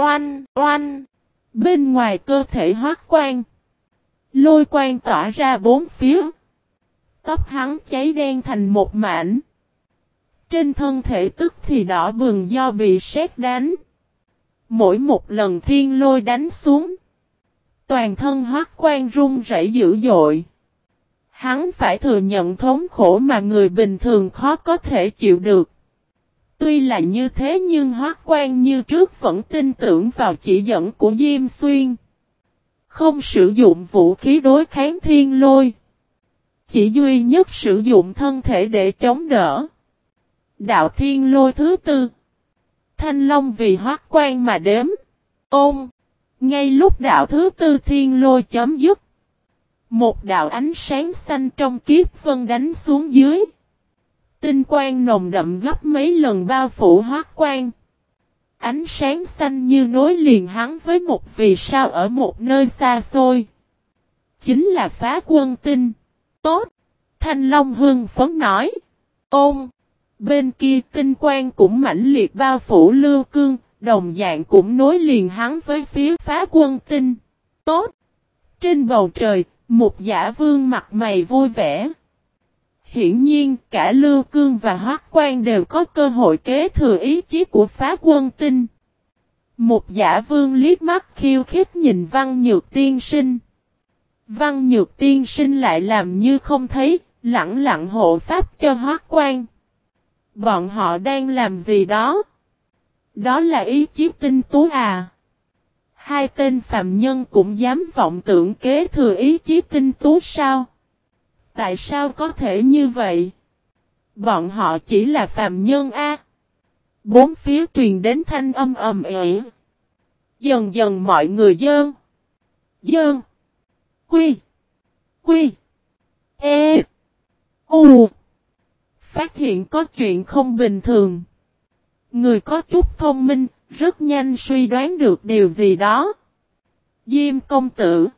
oanh, oanh. Bên ngoài cơ thể hoác quan. Lôi quan tỏa ra bốn phía. Tóc hắn cháy đen thành một mảnh. Trên thân thể tức thì đỏ bừng do bị sét đánh. Mỗi một lần thiên lôi đánh xuống. Toàn thân hoác quan run rẩy dữ dội. Hắn phải thừa nhận thống khổ mà người bình thường khó có thể chịu được. Tuy là như thế nhưng hoác quan như trước vẫn tin tưởng vào chỉ dẫn của Diêm Xuyên. Không sử dụng vũ khí đối kháng thiên lôi. Chỉ duy nhất sử dụng thân thể để chống đỡ. Đạo thiên lôi thứ tư. Thanh Long vì hoác quan mà đếm. Ôm. Ngay lúc đạo thứ tư thiên lôi chấm dứt. Một đạo ánh sáng xanh trong kiếp vân đánh xuống dưới. Tinh quang nồng đậm gấp mấy lần bao phủ hoác quan. Ánh sáng xanh như nối liền hắn với một vì sao ở một nơi xa xôi. Chính là phá quân tinh. Tốt! Thanh Long Hương phấn nói. Ôm! Bên kia tinh quang cũng mãnh liệt bao phủ lưu cương, đồng dạng cũng nối liền hắn với phía phá quân tinh. Tốt! Trên bầu trời, một giả vương mặt mày vui vẻ. Hiển nhiên cả Lưu Cương và Hoác Quan đều có cơ hội kế thừa ý chí của phá quân tinh. Một giả vương liếc mắt khiêu khích nhìn văn nhược tiên sinh. Văn nhược tiên sinh lại làm như không thấy, lặng lặng hộ pháp cho Hoác Quan. Bọn họ đang làm gì đó? Đó là ý chí tinh tú à? Hai tên phạm nhân cũng dám vọng tưởng kế thừa ý chí tinh tú sao? Tại sao có thể như vậy? Bọn họ chỉ là phạm nhân A. Bốn phía truyền đến thanh âm ầm ĩ. Dần dần mọi người dơn. Dơn. Quy. Quy. E. U. Phát hiện có chuyện không bình thường. Người có chút thông minh, rất nhanh suy đoán được điều gì đó. Diêm công tử.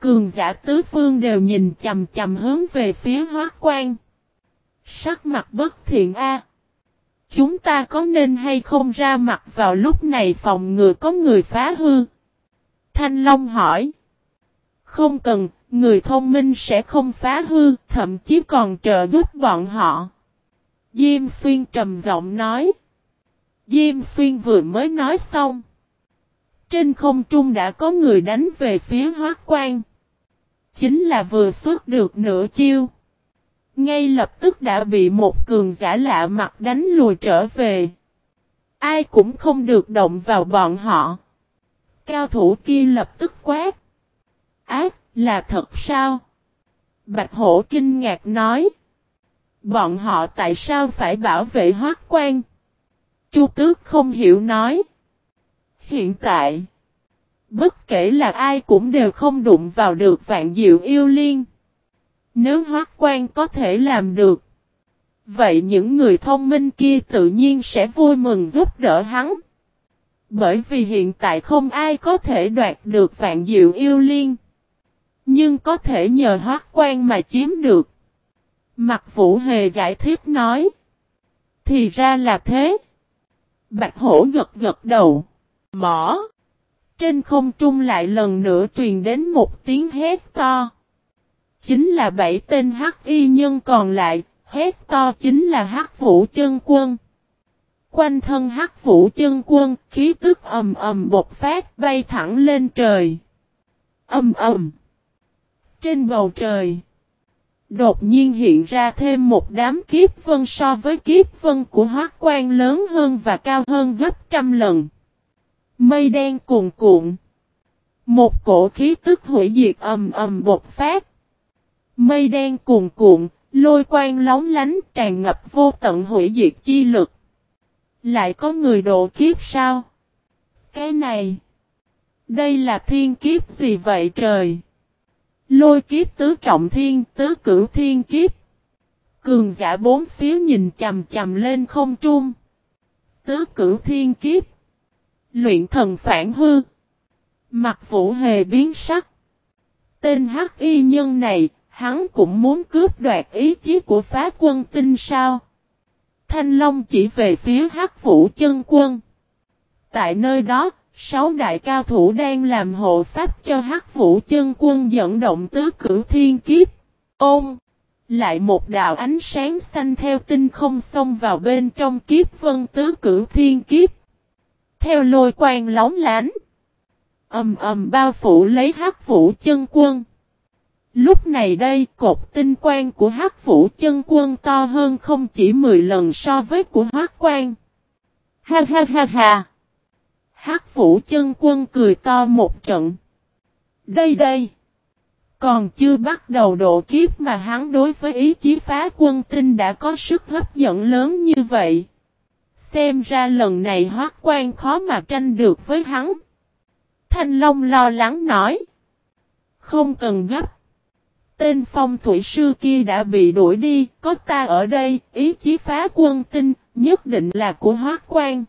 Cường giả tứ phương đều nhìn chầm chầm hướng về phía hóa quan. Sắc mặt bất thiện a. Chúng ta có nên hay không ra mặt vào lúc này phòng ngừa có người phá hư? Thanh Long hỏi. Không cần, người thông minh sẽ không phá hư, thậm chí còn trợ giúp bọn họ. Diêm Xuyên trầm giọng nói. Diêm Xuyên vừa mới nói xong. Trên không trung đã có người đánh về phía hoác quan. Chính là vừa xuất được nửa chiêu. Ngay lập tức đã bị một cường giả lạ mặt đánh lùi trở về. Ai cũng không được động vào bọn họ. Cao thủ kia lập tức quát. Ác, là thật sao? Bạch hổ kinh ngạc nói. Bọn họ tại sao phải bảo vệ hoác quan? Chu tước không hiểu nói. Hiện tại, bất kể là ai cũng đều không đụng vào được vạn diệu yêu liên. Nếu hoác quan có thể làm được, vậy những người thông minh kia tự nhiên sẽ vui mừng giúp đỡ hắn. Bởi vì hiện tại không ai có thể đoạt được vạn diệu yêu liên. Nhưng có thể nhờ hoác quan mà chiếm được. Mặt vũ hề giải thích nói. Thì ra là thế. Bạch hổ gật gật đầu. Mỏ. Trên không trung lại lần nữa truyền đến một tiếng hét to. Chính là bảy tên hắc y nhân còn lại, hét to chính là hắc vũ chân quân. Quanh thân hắc vũ chân quân, khí tức ầm ầm bột phát bay thẳng lên trời. Ầm ầm. Trên bầu trời. Đột nhiên hiện ra thêm một đám kiếp vân so với kiếp vân của hoác quan lớn hơn và cao hơn gấp trăm lần. Mây đen cuồn cuộn. Một cổ khí tức hủy diệt ầm ầm bột phát. Mây đen cuồn cuộn, lôi quang lóng lánh tràn ngập vô tận hủy diệt chi lực. Lại có người độ kiếp sao? Cái này. Đây là thiên kiếp gì vậy trời? Lôi kiếp tứ trọng thiên, tứ cửu thiên kiếp. Cường giả bốn phía nhìn chầm chầm lên không trung. Tứ cửu thiên kiếp. Luyện thần phản hư. Mặt vũ hề biến sắc. Tên hắc y nhân này, hắn cũng muốn cướp đoạt ý chí của phá quân tinh sao. Thanh Long chỉ về phía hắc vũ chân quân. Tại nơi đó, Sáu đại cao thủ đang làm hộ pháp cho hắc vũ chân quân dẫn động tứ cửu thiên kiếp. Ôm! Lại một đạo ánh sáng xanh theo tinh không xông vào bên trong kiếp vân tứ cửu thiên kiếp. Theo lôi quang lóng lánh. Ầm ầm bao phủ lấy hắc vũ chân quân. Lúc này đây, cột tinh quang của hắc vũ chân quân to hơn không chỉ 10 lần so với của hắc quang. Ha ha ha ha. Hắc vũ chân quân cười to một trận. Đây đây. Còn chưa bắt đầu độ kiếp mà hắn đối với ý chí phá quân tinh đã có sức hấp dẫn lớn như vậy. Xem ra lần này hoác quan khó mà tranh được với hắn. Thanh Long lo lắng nói. Không cần gấp. Tên phong thủy sư kia đã bị đuổi đi, có ta ở đây, ý chí phá quân tinh, nhất định là của hoác quan.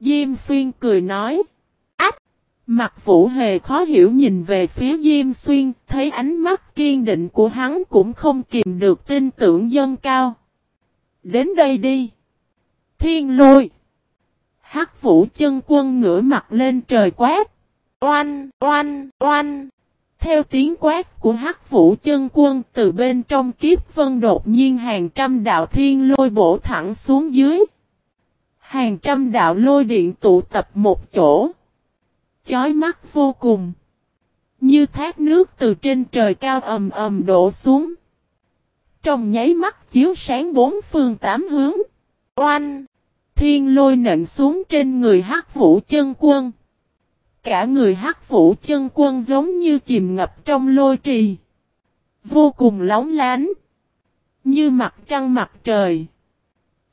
Diêm xuyên cười nói. Ách! Mặt vũ hề khó hiểu nhìn về phía Diêm xuyên, thấy ánh mắt kiên định của hắn cũng không kìm được tin tưởng dân cao. Đến đây đi! Thiên lôi! Hắc vũ chân quân ngửa mặt lên trời quát. Oanh! Oanh! Oanh! Theo tiếng quát của hắc vũ chân quân từ bên trong kiếp vân đột nhiên hàng trăm đạo thiên lôi bổ thẳng xuống dưới. Hàng trăm đạo lôi điện tụ tập một chỗ. Chói mắt vô cùng. Như thác nước từ trên trời cao ầm ầm đổ xuống. Trong nháy mắt chiếu sáng bốn phương tám hướng. Oanh! Thiên lôi nện xuống trên người hắc vũ chân quân. Cả người hắc vũ chân quân giống như chìm ngập trong lôi trì. Vô cùng lóng lánh. Như mặt trăng mặt trời.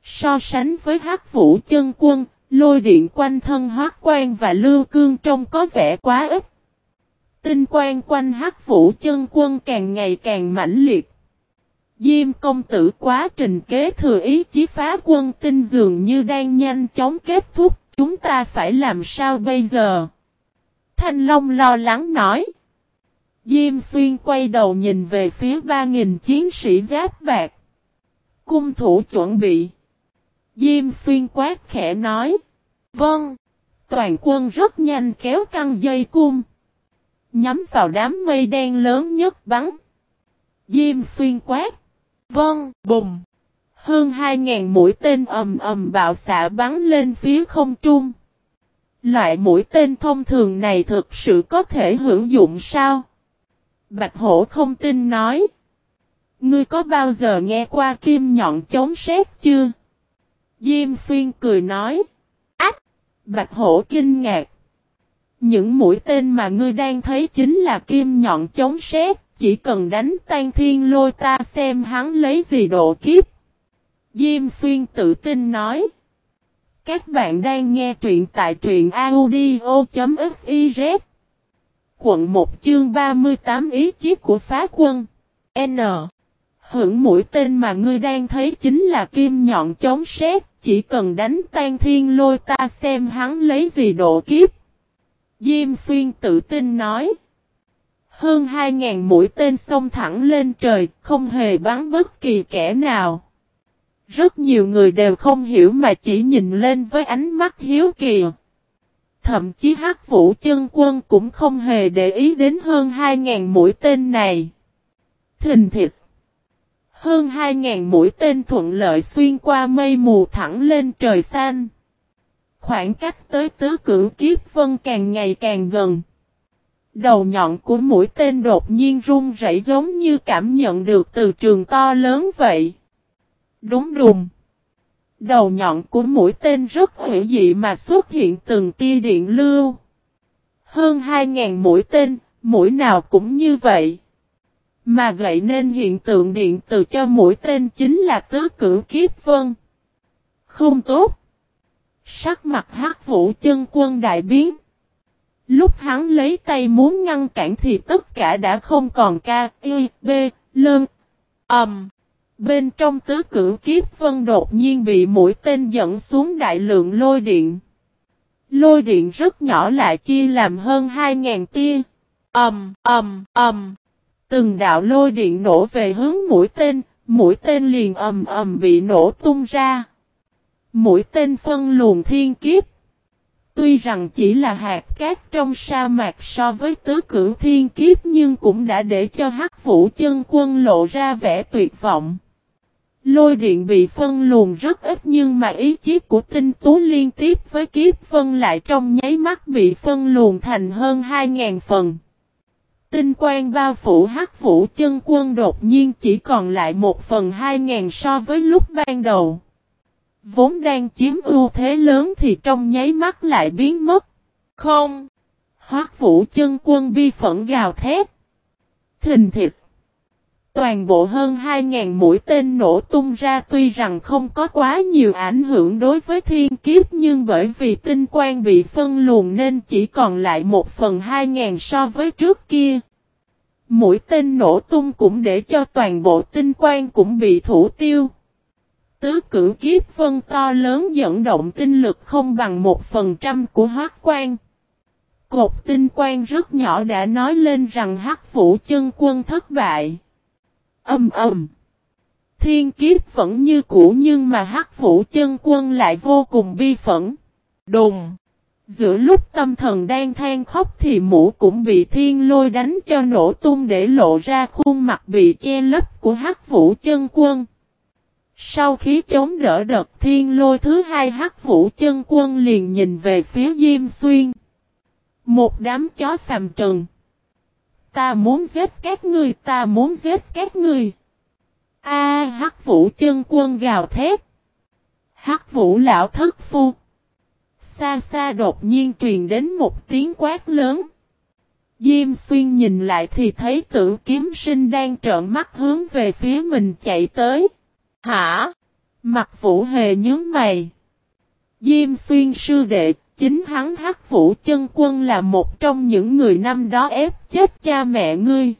So sánh với hắc vũ chân quân, lôi điện quanh thân hoác quan và lưu cương trông có vẻ quá ít. Tinh quan quanh hắc vũ chân quân càng ngày càng mãnh liệt. Diêm công tử quá trình kế thừa ý chí phá quân tinh dường như đang nhanh chóng kết thúc, chúng ta phải làm sao bây giờ? Thanh Long lo lắng nói. Diêm xuyên quay đầu nhìn về phía ba nghìn chiến sĩ giáp bạc. Cung thủ chuẩn bị. Diêm xuyên quát khẽ nói. Vâng. Toàn quân rất nhanh kéo căng dây cung. Nhắm vào đám mây đen lớn nhất bắn. Diêm xuyên quát. Vâng, bùng. Hơn 2.000 mũi tên ầm ầm bạo xạ bắn lên phía không trung. Loại mũi tên thông thường này thực sự có thể hữu dụng sao? Bạch hổ không tin nói. Ngươi có bao giờ nghe qua kim nhọn chống sét chưa? Diêm xuyên cười nói. Ách! Bạch hổ kinh ngạc. Những mũi tên mà ngươi đang thấy chính là kim nhọn chống sét, chỉ cần đánh tan thiên lôi ta xem hắn lấy gì độ kiếp. Diêm xuyên tự tin nói. Các bạn đang nghe truyện tại truyện audio.fiz Quận 1 chương 38 ý chí của phá quân N Hưởng mũi tên mà ngươi đang thấy chính là kim nhọn chống sét, chỉ cần đánh tan thiên lôi ta xem hắn lấy gì độ kiếp. Diêm xuyên tự tin nói. Hơn 2.000 mũi tên xông thẳng lên trời, không hề bắn bất kỳ kẻ nào. Rất nhiều người đều không hiểu mà chỉ nhìn lên với ánh mắt hiếu kỳ. Thậm chí hắc vũ chân quân cũng không hề để ý đến hơn 2.000 mũi tên này. Thình thịt. Hơn 2.000 mũi tên thuận lợi xuyên qua mây mù thẳng lên trời xanh. Khoảng cách tới tứ cửu kiếp vân càng ngày càng gần. Đầu nhọn của mũi tên đột nhiên rung rẩy giống như cảm nhận được từ trường to lớn vậy. Đúng đùng. Đầu nhọn của mũi tên rất hữu dị mà xuất hiện từng tia điện lưu. Hơn 2.000 mũi tên, mũi nào cũng như vậy. Mà gậy nên hiện tượng điện từ cho mũi tên chính là tứ cửu kiếp vân. Không tốt. Sắc mặt hắc vũ chân quân đại biến. Lúc hắn lấy tay muốn ngăn cản thì tất cả đã không còn ca, y, b, lơn, ầm. Bên trong tứ cử kiếp vân đột nhiên bị mũi tên dẫn xuống đại lượng lôi điện. Lôi điện rất nhỏ lại chia làm hơn 2.000 tia. Ầm, ầm, ầm. Từng đạo lôi điện nổ về hướng mũi tên, mũi tên liền ầm ầm bị nổ tung ra. Mũi tên phân luồng thiên kiếp. Tuy rằng chỉ là hạt cát trong sa mạc so với tứ cửu thiên kiếp nhưng cũng đã để cho hắc vũ chân quân lộ ra vẻ tuyệt vọng. Lôi điện bị phân luồn rất ít nhưng mà ý chí của tinh tú liên tiếp với kiếp phân lại trong nháy mắt bị phân luồn thành hơn 2.000 phần. Tinh quang bao phủ hắc vũ chân quân đột nhiên chỉ còn lại một phần 2.000 so với lúc ban đầu. Vốn đang chiếm ưu thế lớn thì trong nháy mắt lại biến mất. Không. Hoác vũ chân quân bi phẫn gào thét. Thình thịt. Toàn bộ hơn 2.000 mũi tên nổ tung ra tuy rằng không có quá nhiều ảnh hưởng đối với thiên kiếp nhưng bởi vì tinh quang bị phân luồn nên chỉ còn lại một phần 2.000 so với trước kia. Mũi tên nổ tung cũng để cho toàn bộ tinh quang cũng bị thủ tiêu. Tứ cử kiếp vân to lớn dẫn động tinh lực không bằng một phần trăm của hoác quan. Cột tinh quan rất nhỏ đã nói lên rằng hắc vũ chân quân thất bại. Âm ầm. Thiên kiếp vẫn như cũ nhưng mà hắc vũ chân quân lại vô cùng bi phẫn. Đùng. Giữa lúc tâm thần đang than khóc thì mũ cũng bị thiên lôi đánh cho nổ tung để lộ ra khuôn mặt bị che lấp của hắc vũ chân quân. Sau khi chống đỡ đợt thiên lôi thứ hai hắc vũ chân quân liền nhìn về phía Diêm Xuyên. Một đám chó phàm trần. Ta muốn giết các ngươi, ta muốn giết các ngươi. A hắc vũ chân quân gào thét. Hắc vũ lão thất phu. Xa xa đột nhiên truyền đến một tiếng quát lớn. Diêm xuyên nhìn lại thì thấy tử kiếm sinh đang trợn mắt hướng về phía mình chạy tới. Hả? Mặt vũ hề nhớ mày. Diêm xuyên sư đệ, chính hắn hắc vũ chân quân là một trong những người năm đó ép chết cha mẹ ngươi.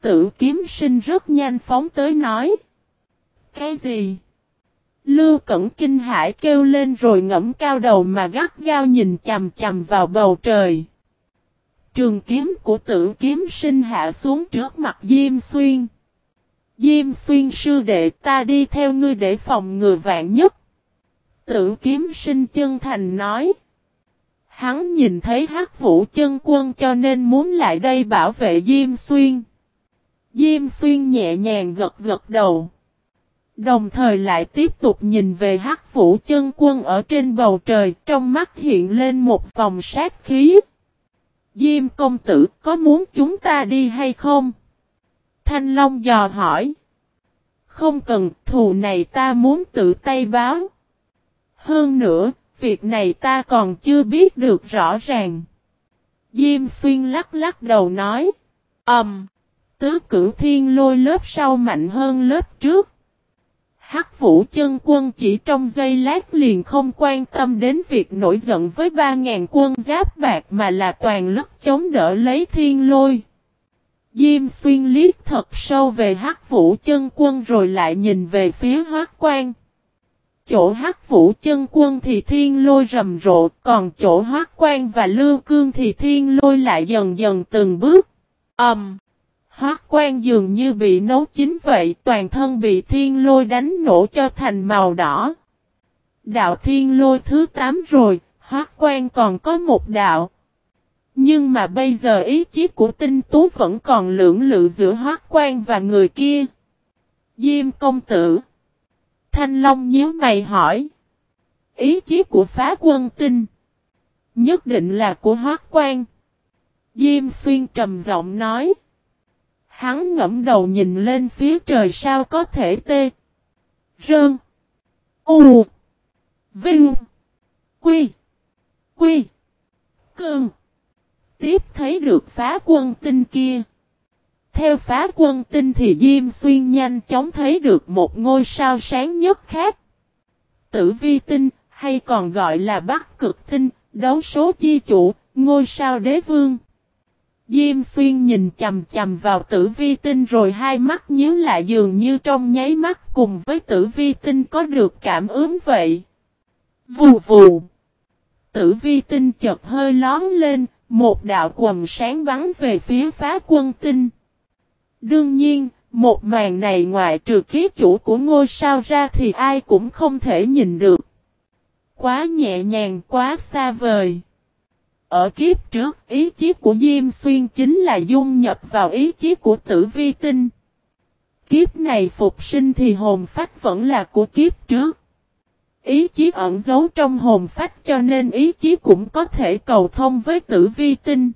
Tử kiếm sinh rất nhanh phóng tới nói. Cái gì? Lưu Cẩn kinh hải kêu lên rồi ngẫm cao đầu mà gắt gao nhìn chầm chầm vào bầu trời. Trường kiếm của tử kiếm sinh hạ xuống trước mặt Diêm Xuyên. Diêm Xuyên sư đệ ta đi theo ngươi để phòng ngừa vạn nhất. Tử kiếm sinh chân thành nói. Hắn nhìn thấy hắc vũ chân quân cho nên muốn lại đây bảo vệ Diêm Xuyên. Diêm Xuyên nhẹ nhàng gật gật đầu. Đồng thời lại tiếp tục nhìn về hắc vũ chân quân ở trên bầu trời, trong mắt hiện lên một vòng sát khí. Diêm công tử có muốn chúng ta đi hay không? Thanh Long dò hỏi. Không cần, thù này ta muốn tự tay báo. Hơn nữa, việc này ta còn chưa biết được rõ ràng. Diêm xuyên lắc lắc đầu nói. Ẩm. Um, tứ cửu thiên lôi lớp sau mạnh hơn lớp trước. Hắc vũ chân quân chỉ trong giây lát liền không quan tâm đến việc nổi giận với ba ngàn quân giáp bạc mà là toàn lực chống đỡ lấy thiên lôi. Diêm xuyên liếc thật sâu về hắc vũ chân quân rồi lại nhìn về phía hoác quan. Chỗ hắc vũ chân quân thì thiên lôi rầm rộ, còn chỗ hoác quan và lưu cương thì thiên lôi lại dần dần từng bước. Ẩm! Um, Hoác quan dường như bị nấu chín vậy, toàn thân bị thiên lôi đánh nổ cho thành màu đỏ. Đạo thiên lôi thứ 8 rồi, hoác quan còn có một đạo. Nhưng mà bây giờ ý chí của tinh tú vẫn còn lưỡng lự giữa hoác quan và người kia. Diêm công tử. Thanh Long nhíu mày hỏi. Ý chí của phá quân tinh. Nhất định là của hoác quan. Diêm xuyên trầm giọng nói. Hắn ngẫm đầu nhìn lên phía trời sao có thể tê. Rơn. U. Vinh. Quy. Quy. Tiếp thấy được phá quân tinh kia. Theo phá quân tinh thì Diêm Xuyên nhanh chóng thấy được một ngôi sao sáng nhất khác. Tử vi tinh, hay còn gọi là Bắc cực tinh, đấu số chi chủ, ngôi sao đế vương. Diêm xuyên nhìn chầm chầm vào tử vi tinh rồi hai mắt nhíu lại dường như trong nháy mắt cùng với tử vi tinh có được cảm ứng vậy. Vù vù. Tử vi tinh chợt hơi lón lên, một đạo quầm sáng bắn về phía phá quân tinh. Đương nhiên, một màn này ngoại trừ ký chủ của ngôi sao ra thì ai cũng không thể nhìn được. Quá nhẹ nhàng, quá xa vời. Ở kiếp trước, ý chí của Diêm Xuyên chính là dung nhập vào ý chí của tử vi tinh. Kiếp này phục sinh thì hồn phách vẫn là của kiếp trước. Ý chí ẩn giấu trong hồn phách cho nên ý chí cũng có thể cầu thông với tử vi tinh.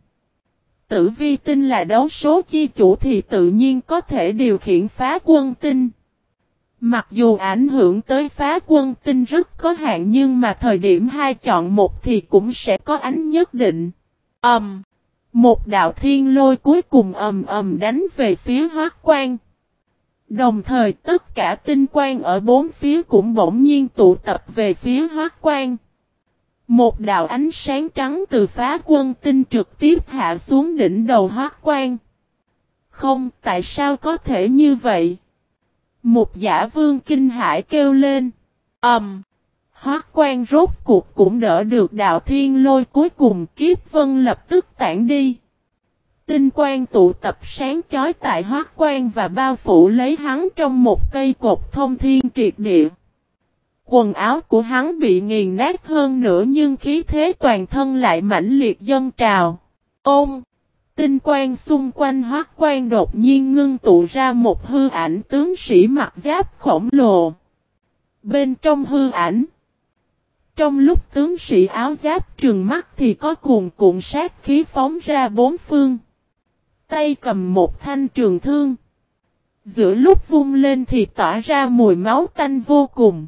Tử vi tinh là đấu số chi chủ thì tự nhiên có thể điều khiển phá quân tinh. Mặc dù ảnh hưởng tới phá quân tinh rất có hạn nhưng mà thời điểm hai chọn một thì cũng sẽ có ánh nhất định. Ầm. Um, một đạo thiên lôi cuối cùng ầm ầm đánh về phía hoác quan. Đồng thời tất cả tinh quang ở bốn phía cũng bỗng nhiên tụ tập về phía hoác quan. Một đạo ánh sáng trắng từ phá quân tinh trực tiếp hạ xuống đỉnh đầu hoác quan. Không, tại sao có thể như vậy? Một giả vương kinh hải kêu lên. Ẩm. Um, Hoác quan rốt cuộc cũng đỡ được đạo thiên lôi cuối cùng kiếp vân lập tức tản đi. Tinh quang tụ tập sáng chói tại hoác quan và bao phủ lấy hắn trong một cây cột thông thiên triệt địa. Quần áo của hắn bị nghiền nát hơn nữa nhưng khí thế toàn thân lại mãnh liệt dân trào. Ôm! Tinh quang xung quanh hoác quan đột nhiên ngưng tụ ra một hư ảnh tướng sĩ mặc giáp khổng lồ. Bên trong hư ảnh. Trong lúc tướng sĩ áo giáp trừng mắt thì có cuồn cuộn sát khí phóng ra bốn phương. Tay cầm một thanh trường thương. Giữa lúc vung lên thì tỏa ra mùi máu tanh vô cùng.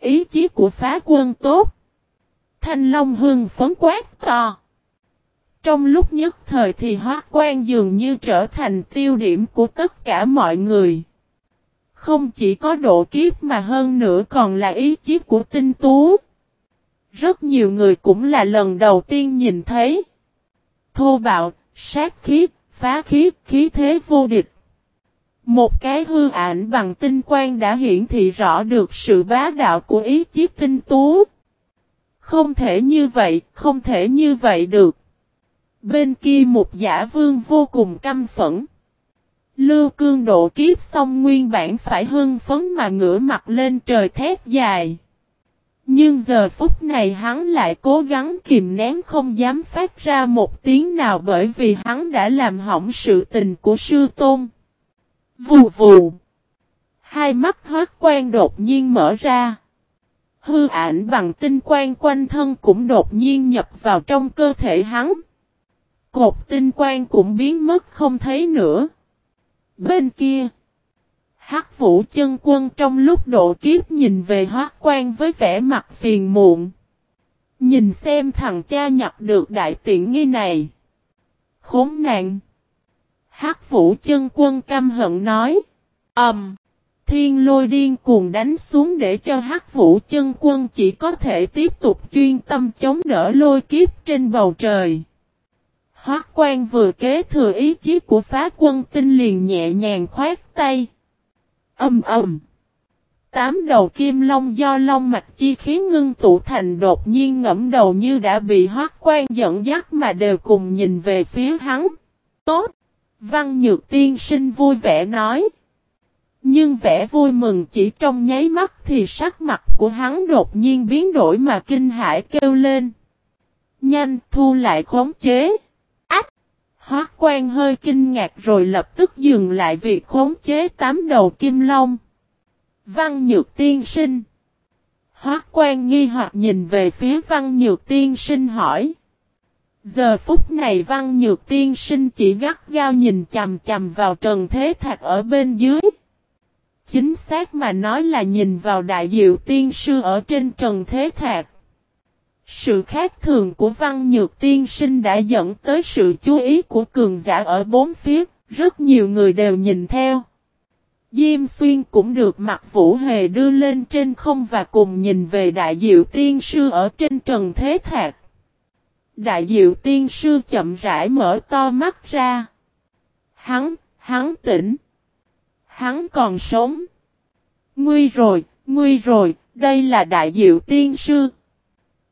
Ý chí của phá quân tốt. Thanh Long hương phấn quát to. Trong lúc nhất thời thì hóa quan dường như trở thành tiêu điểm của tất cả mọi người. Không chỉ có độ kiếp mà hơn nữa còn là ý chí của tinh tú. Rất nhiều người cũng là lần đầu tiên nhìn thấy. Thô bạo, sát khí, phá khí, khí thế vô địch. Một cái hư ảnh bằng tinh quang đã hiển thị rõ được sự bá đạo của ý chí tinh tú. Không thể như vậy, không thể như vậy được. Bên kia một giả vương vô cùng căm phẫn. Lưu cương độ kiếp xong nguyên bản phải hưng phấn mà ngửa mặt lên trời thét dài. Nhưng giờ phút này hắn lại cố gắng kìm nén không dám phát ra một tiếng nào bởi vì hắn đã làm hỏng sự tình của sư tôn. Vù vù. Hai mắt hoác quan đột nhiên mở ra. Hư ảnh bằng tinh quang quanh thân cũng đột nhiên nhập vào trong cơ thể hắn. Cột tinh quang cũng biến mất không thấy nữa. Bên kia. Hắc vũ chân quân trong lúc độ kiếp nhìn về Hoắc quan với vẻ mặt phiền muộn. Nhìn xem thằng cha nhập được đại tiện nghi này. Khốn nạn. Hắc vũ chân quân căm hận nói. ầm Um, thiên lôi điên cuồng đánh xuống để cho hắc vũ chân quân chỉ có thể tiếp tục chuyên tâm chống đỡ lôi kiếp trên bầu trời. Hoắc quan vừa kế thừa ý chí của phá quân tinh liền nhẹ nhàng khoát tay. Âm ầm. Tám đầu kim long do long mạch chi khí ngưng tụ thành đột nhiên ngẫm đầu như đã bị hoác quan dẫn dắt mà đều cùng nhìn về phía hắn. Tốt! Văn Nhược Tiên sinh vui vẻ nói. Nhưng vẻ vui mừng chỉ trong nháy mắt thì sắc mặt của hắn đột nhiên biến đổi mà kinh hãi kêu lên. Nhanh, thu lại khống chế. Ách! Hoác quan hơi kinh ngạc rồi lập tức dừng lại việc khống chế tám đầu kim long. Văn Nhược Tiên sinh. Hoác quan nghi hoặc nhìn về phía Văn Nhược Tiên sinh hỏi. Giờ phút này văn nhược tiên sinh chỉ gắt gao nhìn chầm chầm vào trần thế thạch ở bên dưới. Chính xác mà nói là nhìn vào đại diệu tiên sư ở trên trần thế thạch. Sự khác thường của văn nhược tiên sinh đã dẫn tới sự chú ý của cường giả ở bốn phía, rất nhiều người đều nhìn theo. Diêm xuyên cũng được mặt vũ hề đưa lên trên không và cùng nhìn về đại diệu tiên sư ở trên trần thế thạch. Đại diệu tiên sư chậm rãi mở to mắt ra. Hắn, hắn tỉnh. Hắn còn sống. Nguy rồi, nguy rồi, đây là đại diệu tiên sư.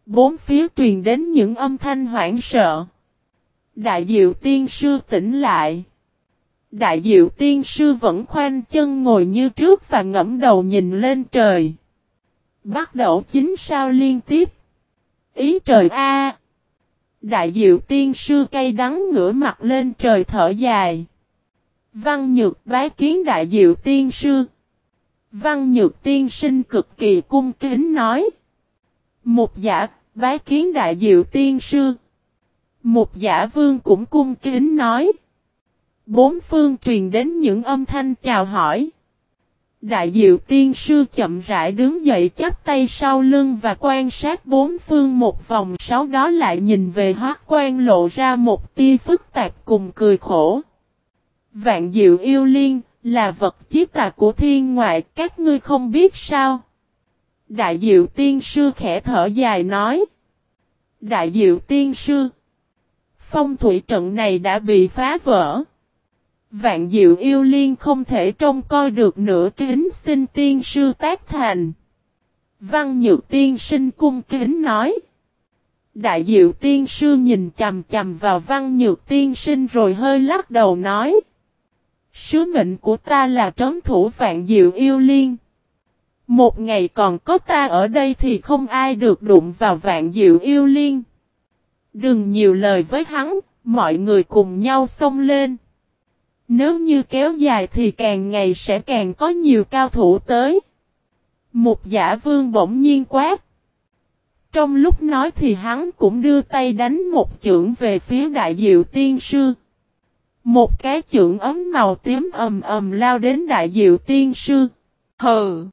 Bốn phía truyền đến những âm thanh hoảng sợ. Đại diệu tiên sư tỉnh lại. Đại diệu tiên sư vẫn khoanh chân ngồi như trước và ngẫm đầu nhìn lên trời. Bắt đầu chính sao liên tiếp. Ý trời A. Đại diệu tiên sư cay đắng ngửa mặt lên trời thở dài. Văn nhược bái kiến đại diệu tiên sư. Văn nhược tiên sinh cực kỳ cung kính nói. Một giả bái kiến đại diệu tiên sư. Một giả vương cũng cung kính nói. Bốn phương truyền đến những âm thanh chào hỏi. Đại diệu tiên sư chậm rãi đứng dậy chắp tay sau lưng và quan sát bốn phương một vòng, sau đó lại nhìn về hoác quan lộ ra một tia phức tạp cùng cười khổ. Vạn diệu yêu liên là vật chiếc tà của thiên ngoại, các ngươi không biết sao. Đại diệu tiên sư khẽ thở dài nói. Đại diệu tiên sư. Phong thủy trận này đã bị phá vỡ. Vạn diệu yêu liên không thể trông coi được nửa kính xin tiên sư tác thành. Văn nhược tiên sinh cung kính nói. Đại diệu tiên sư nhìn chầm chầm vào văn nhược tiên sinh rồi hơi lắc đầu nói. Sứ mệnh của ta là trấn thủ vạn diệu yêu liên. Một ngày còn có ta ở đây thì không ai được đụng vào vạn diệu yêu liên. Đừng nhiều lời với hắn, mọi người cùng nhau xông lên. Nếu như kéo dài thì càng ngày sẽ càng có nhiều cao thủ tới. Một giả vương bỗng nhiên quát. Trong lúc nói thì hắn cũng đưa tay đánh một chưởng về phía đại diệu tiên sư. Một cái chưởng ấm màu tím ầm ầm lao đến đại diệu tiên sư. Hừ!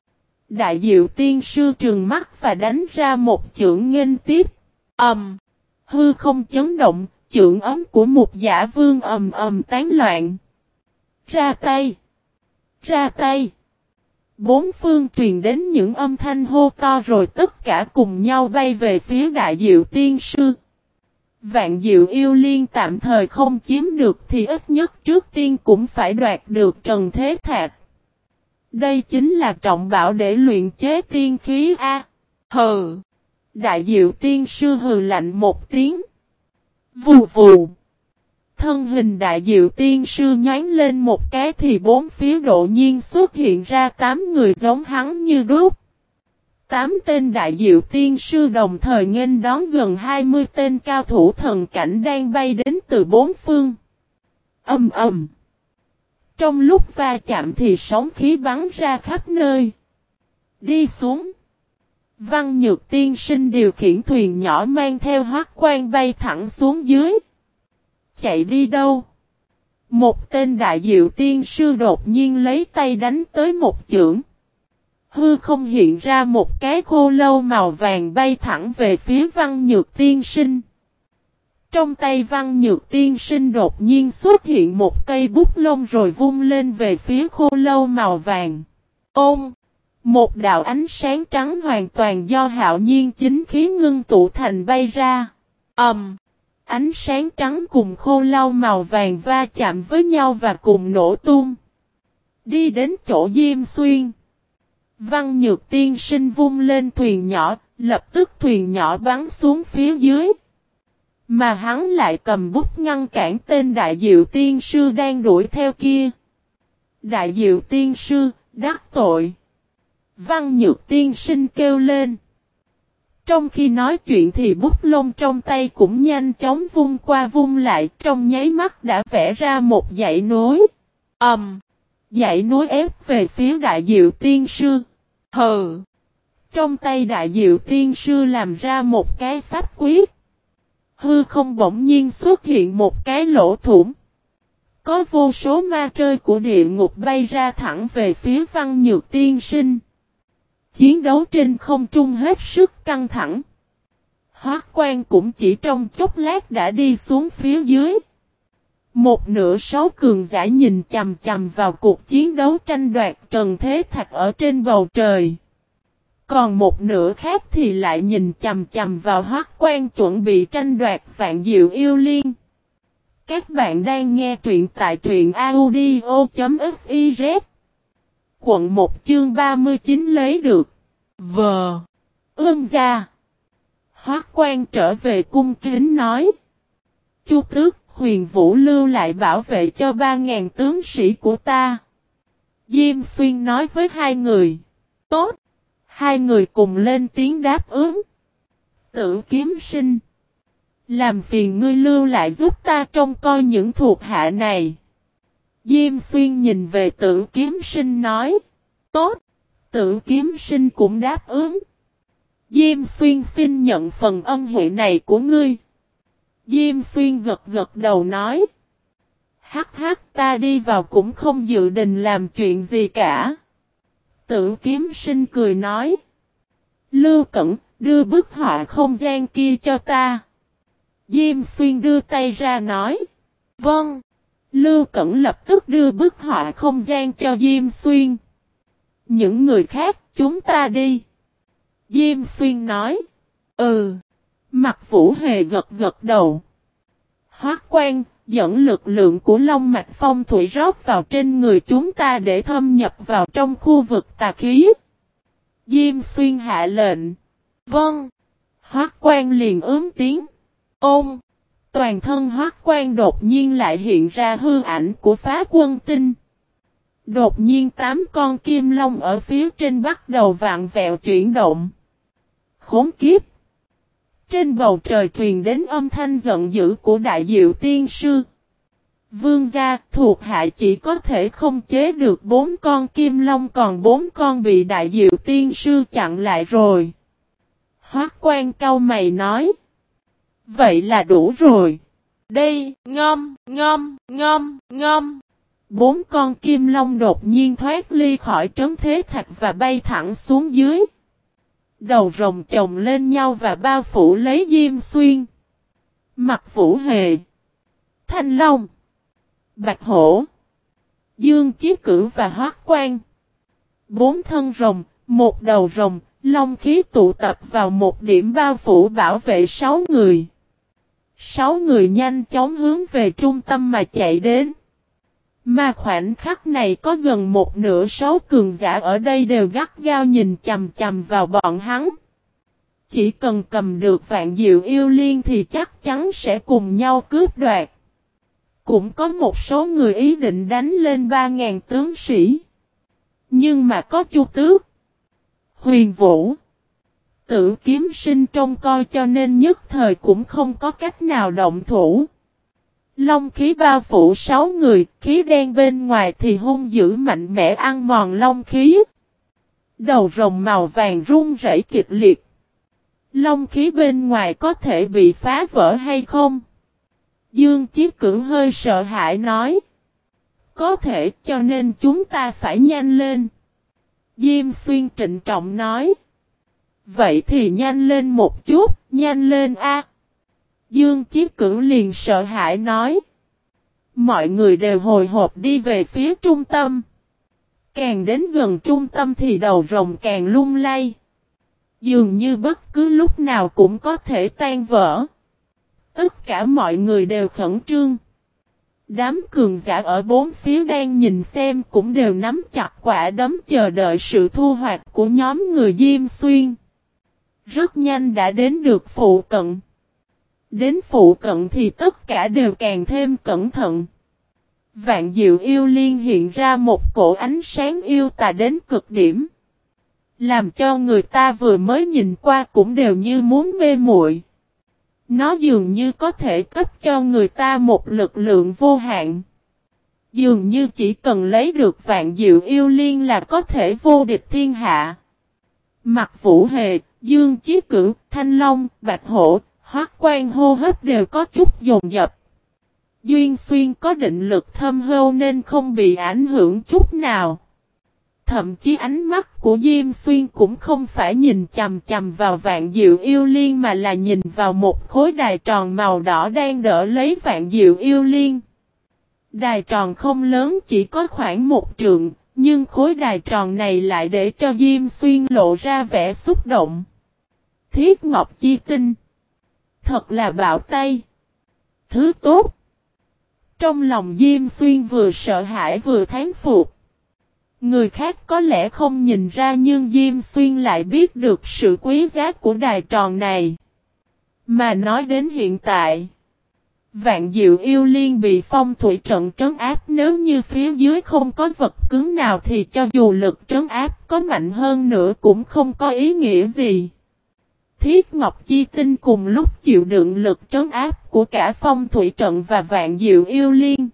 Đại diệu tiên sư trường mắt và đánh ra một chưởng nghênh tiếp. Ầm! Hư không chấn động, chưởng ấm của một giả vương ầm ầm tán loạn. Ra tay! Ra tay! Bốn phương truyền đến những âm thanh hô to rồi tất cả cùng nhau bay về phía đại diệu tiên sư. Vạn diệu yêu liên tạm thời không chiếm được thì ít nhất trước tiên cũng phải đoạt được trần thế thạc. Đây chính là trọng bảo để luyện chế tiên khí A. Hừ! Đại diệu tiên sư hừ lạnh một tiếng. Vù vù! Thân hình đại diệu tiên sư nhánh lên một cái thì bốn phía độ nhiên xuất hiện ra tám người giống hắn như đúc. Tám tên đại diệu tiên sư đồng thời nghênh đón gần 20 tên cao thủ thần cảnh đang bay đến từ bốn phương. Âm ầm. Trong lúc va chạm thì sóng khí bắn ra khắp nơi. Đi xuống. Văn nhược tiên sinh điều khiển thuyền nhỏ mang theo hoác quan bay thẳng xuống dưới. Chạy đi đâu? Một tên đại diệu tiên sư đột nhiên lấy tay đánh tới một chưởng. Hư không hiện ra một cái khô lâu màu vàng bay thẳng về phía văn nhược tiên sinh. Trong tay văn nhược tiên sinh đột nhiên xuất hiện một cây bút lông rồi vung lên về phía khô lâu màu vàng. Ôm! Một đạo ánh sáng trắng hoàn toàn do hạo nhiên chính khí ngưng tụ thành bay ra. Ẩm! Um, ánh sáng trắng cùng khô lâu màu vàng va chạm với nhau và cùng nổ tung. Đi đến chỗ Diêm Xuyên. Văn Nhược Tiên sinh vung lên thuyền nhỏ, lập tức thuyền nhỏ bắn xuống phía dưới. Mà hắn lại cầm bút ngăn cản tên đại diệu tiên sư đang đuổi theo kia. Đại diệu tiên sư, đắc tội. Văn nhược tiên sinh kêu lên. Trong khi nói chuyện thì bút lông trong tay cũng nhanh chóng vung qua vung lại trong nháy mắt đã vẽ ra một dãy núi. Ẩm! Um, dãy núi ép về phía đại diệu tiên sư. Hờ! Trong tay đại diệu tiên sư làm ra một cái pháp quyết. Hư không bỗng nhiên xuất hiện một cái lỗ thủng. Có vô số ma trơi của địa ngục bay ra thẳng về phía văn nhược tiên sinh. Chiến đấu trên không trung hết sức căng thẳng. hóa quan cũng chỉ trong chốc lát đã đi xuống phía dưới. Một nửa sáu cường giả nhìn chầm chầm vào cuộc chiến đấu tranh đoạt trần thế thạch ở trên bầu trời. Còn một nửa khác thì lại nhìn chầm chầm vào hoác quan chuẩn bị tranh đoạt vạn diệu yêu liên. Các bạn đang nghe truyện tại truyện audio.fiz Quận 1 chương 39 lấy được. Vờ. Ưm ra. Hoác quan trở về cung kính nói. Chu tước, huyền vũ lưu lại bảo vệ cho ba ngàn tướng sĩ của ta. Diêm xuyên nói với hai người. Tốt. Hai người cùng lên tiếng đáp ứng. Tử kiếm sinh. Làm phiền ngươi lưu lại giúp ta trông coi những thuộc hạ này. Diêm xuyên nhìn về tử kiếm sinh nói. Tốt. Tử kiếm sinh cũng đáp ứng. Diêm xuyên xin nhận phần ân huệ này của ngươi. Diêm xuyên gật gật đầu nói. Hắc hắc, ta đi vào cũng không dự định làm chuyện gì cả. Tử kiếm sinh cười nói. Lưu Cẩn, đưa bức họa không gian kia cho ta. Diêm xuyên đưa tay ra nói. Vâng. Lưu Cẩn lập tức đưa bức họa không gian cho Diêm xuyên. Những người khác, chúng ta đi. Diêm xuyên nói. Ừ. Mặt vũ hề gật gật đầu. Hoác quan, dẫn lực lượng của Long Mạch Phong thủy rót vào trên người chúng ta để thâm nhập vào trong khu vực tà khí. Diêm xuyên hạ lệnh. Vâng. Hoác quan liền ướm tiếng. Ôm. Toàn thân hoác quan đột nhiên lại hiện ra hư ảnh của phá quân tinh. Đột nhiên tám con kim long ở phía trên bắt đầu vạn vẹo chuyển động. Khốn kiếp. Trên bầu trời truyền đến âm thanh giận dữ của đại diệu tiên sư. Vương gia thuộc hạ chỉ có thể không chế được bốn con kim long còn bốn con bị đại diệu tiên sư chặn lại rồi. Hoác quan cao mày nói. Vậy là đủ rồi. Đây, ngâm, ngâm, ngâm, ngâm. Bốn con kim long đột nhiên thoát ly khỏi trấn thế thạch và bay thẳng xuống dưới. Đầu rồng chồng lên nhau và bao phủ lấy diêm xuyên. Mặt vũ hề. Thanh long. Bạch hổ. Dương Chí cử và hoác quan. Bốn thân rồng, một đầu rồng, long khí tụ tập vào một điểm bao phủ bảo vệ sáu người. Sáu người nhanh chóng hướng về trung tâm mà chạy đến. Mà khoảnh khắc này có gần một nửa số cường giả ở đây đều gắt gao nhìn chầm chầm vào bọn hắn. Chỉ cần cầm được vạn diệu yêu liên thì chắc chắn sẽ cùng nhau cướp đoạt. Cũng có một số người ý định đánh lên ba ngàn tướng sĩ. Nhưng mà có chu tước. Huyền vũ. Tử kiếm sinh trông coi cho nên nhất thời cũng không có cách nào động thủ. Long khí bao phủ sáu người, khí đen bên ngoài thì hung dữ mạnh mẽ ăn mòn long khí. Đầu rồng màu vàng run rẩy kịch liệt. Long khí bên ngoài có thể bị phá vỡ hay không? Dương Chiếc Cưỡng hơi sợ hãi nói. Có thể cho nên chúng ta phải nhanh lên. Diêm Xuyên trịnh trọng nói. Vậy thì nhanh lên một chút, nhanh lên a. Dương Chiếc Cửu liền sợ hãi nói. Mọi người đều hồi hộp đi về phía trung tâm. Càng đến gần trung tâm thì đầu rồng càng lung lay. Dường như bất cứ lúc nào cũng có thể tan vỡ. Tất cả mọi người đều khẩn trương. Đám cường giả ở bốn phía đang nhìn xem cũng đều nắm chặt quả đấm chờ đợi sự thu hoạch của nhóm người Diêm Xuyên. Rất nhanh đã đến được phụ cận. Đến phụ cận thì tất cả đều càng thêm cẩn thận. Vạn diệu yêu liên hiện ra một cổ ánh sáng yêu tà đến cực điểm. Làm cho người ta vừa mới nhìn qua cũng đều như muốn mê muội. Nó dường như có thể cấp cho người ta một lực lượng vô hạn. Dường như chỉ cần lấy được vạn diệu yêu liên là có thể vô địch thiên hạ. Mặt vũ hề, dương chí cửu, thanh long, bạch hổ, hoác quan hô hấp đều có chút dồn dập. Duyên xuyên có định lực thâm hâu nên không bị ảnh hưởng chút nào. Thậm chí ánh mắt của Diêm Xuyên cũng không phải nhìn chầm chầm vào vạn diệu yêu liên mà là nhìn vào một khối đài tròn màu đỏ đang đỡ lấy vạn diệu yêu liên. Đài tròn không lớn chỉ có khoảng một trượng, nhưng khối đài tròn này lại để cho Diêm Xuyên lộ ra vẻ xúc động. Thiết Ngọc Chi Tinh Thật là bạo tay. Thứ tốt. Trong lòng Diêm Xuyên vừa sợ hãi vừa thán phục. Người khác có lẽ không nhìn ra nhưng Diêm Xuyên lại biết được sự quý giá của đài tròn này. Mà nói đến hiện tại, Vạn diệu yêu liên bị phong thủy trận trấn áp nếu như phía dưới không có vật cứng nào thì cho dù lực trấn áp có mạnh hơn nữa cũng không có ý nghĩa gì. Thiết Ngọc Chi Tinh cùng lúc chịu đựng lực trấn áp của cả phong thủy trận và vạn diệu yêu liên.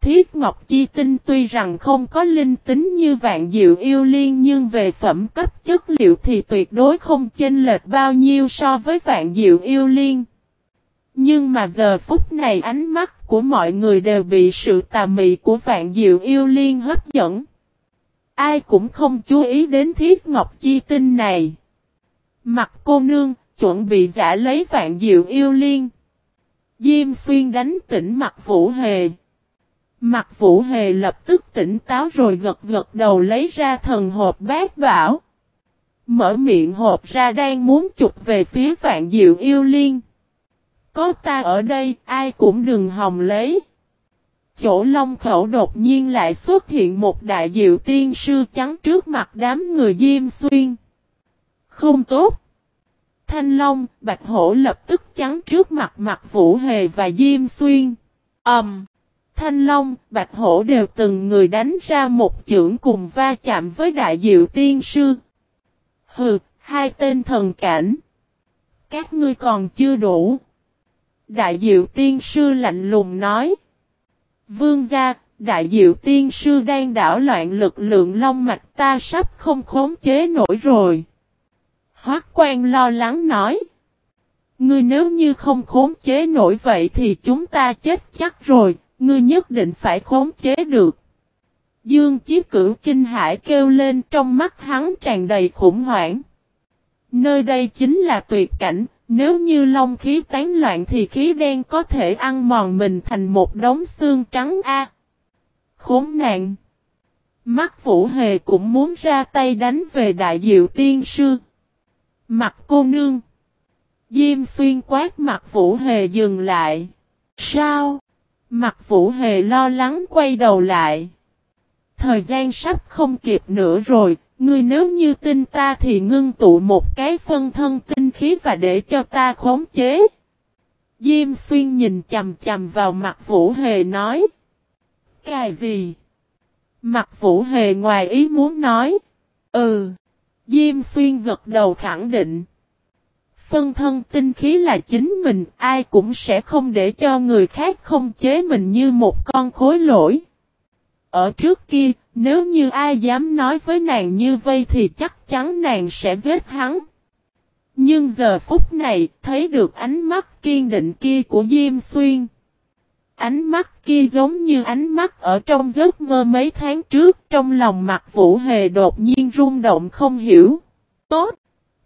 Thiết Ngọc Chi Tinh tuy rằng không có linh tính như vạn diệu yêu liên nhưng về phẩm cấp chất liệu thì tuyệt đối không chênh lệch bao nhiêu so với vạn diệu yêu liên. Nhưng mà giờ phút này ánh mắt của mọi người đều bị sự tà mị của vạn diệu yêu liên hấp dẫn. Ai cũng không chú ý đến thiết ngọc chi tinh này. Mặt cô nương, chuẩn bị giả lấy vạn diệu yêu liên. Diêm xuyên đánh tỉnh mặt vũ hề. Mặt vũ hề lập tức tỉnh táo rồi gật gật đầu lấy ra thần hộp bát bảo. Mở miệng hộp ra đang muốn chụp về phía vạn diệu yêu liên. Có ta ở đây, ai cũng đừng hòng lấy. Chỗ long khẩu đột nhiên lại xuất hiện một đại diệu tiên sư trắng trước mặt đám người Diêm Xuyên. Không tốt. Thanh Long, Bạch Hổ lập tức trắng trước mặt mặt Vũ Hề và Diêm Xuyên. Ẩm. Um, Thanh Long, Bạch Hổ đều từng người đánh ra một chưởng cùng va chạm với đại diệu tiên sư. Hừ, hai tên thần cảnh. Các ngươi còn chưa đủ. Đại diệu tiên sư lạnh lùng nói. Vương gia, đại diệu tiên sư đang đảo loạn lực lượng long mạch ta sắp không khống chế nổi rồi. Hoác quan lo lắng nói. Ngươi nếu như không khống chế nổi vậy thì chúng ta chết chắc rồi, ngươi nhất định phải khống chế được. Dương Chí Cửu kinh hải kêu lên trong mắt hắn tràn đầy khủng hoảng. Nơi đây chính là tuyệt cảnh, nếu như long khí tán loạn thì khí đen có thể ăn mòn mình thành một đống xương trắng a. Khốn nạn. Mắt Vũ Hề cũng muốn ra tay đánh về đại diệu tiên sư. Mặt cô nương. Diêm xuyên quát mặt Vũ Hề dừng lại. Sao? Mặt Vũ Hề lo lắng quay đầu lại. Thời gian sắp không kịp nữa rồi, Ngươi nếu như tin ta thì ngưng tụ một cái phân thân tinh khí và để cho ta khống chế. Diêm xuyên nhìn chầm chầm vào mặt Vũ Hề nói. Cái gì? Mặt Vũ Hề ngoài ý muốn nói. Ừ. Diêm xuyên gật đầu khẳng định. Phân thân tinh khí là chính mình, ai cũng sẽ không để cho người khác không chế mình như một con khối lỗi. Ở trước kia, nếu như ai dám nói với nàng như vây thì chắc chắn nàng sẽ giết hắn. Nhưng giờ phút này, thấy được ánh mắt kiên định kia của Diêm Xuyên. Ánh mắt kia giống như ánh mắt ở trong giấc mơ mấy tháng trước, trong lòng mặt Vũ Hề đột nhiên rung động không hiểu. Tốt!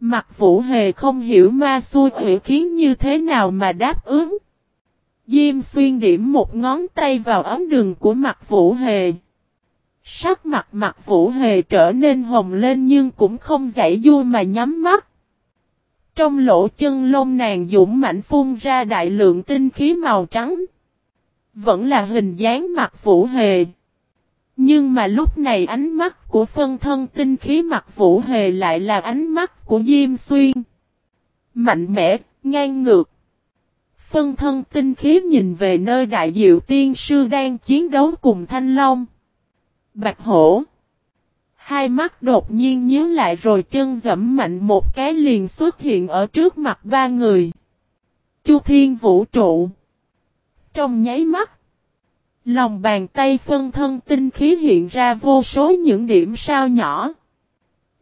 Mặt Vũ Hề không hiểu ma xui ủy khiến như thế nào mà đáp ứng. Diêm xuyên điểm một ngón tay vào ấm đường của mặt Vũ Hề. Sắc mặt mặt vũ hề trở nên hồng lên nhưng cũng không giải vui mà nhắm mắt. Trong lỗ chân lông nàng dũng mạnh phun ra đại lượng tinh khí màu trắng. Vẫn là hình dáng mặt vũ hề. Nhưng mà lúc này ánh mắt của phân thân tinh khí mặt vũ hề lại là ánh mắt của Diêm Xuyên. Mạnh mẽ, ngang ngược. Phân thân tinh khí nhìn về nơi đại diệu tiên sư đang chiến đấu cùng Thanh Long. Bạch hổ. Hai mắt đột nhiên nhíu lại rồi chân dẫm mạnh một cái liền xuất hiện ở trước mặt ba người. Chu thiên vũ trụ. Trong nháy mắt. Lòng bàn tay phân thân tinh khí hiện ra vô số những điểm sao nhỏ.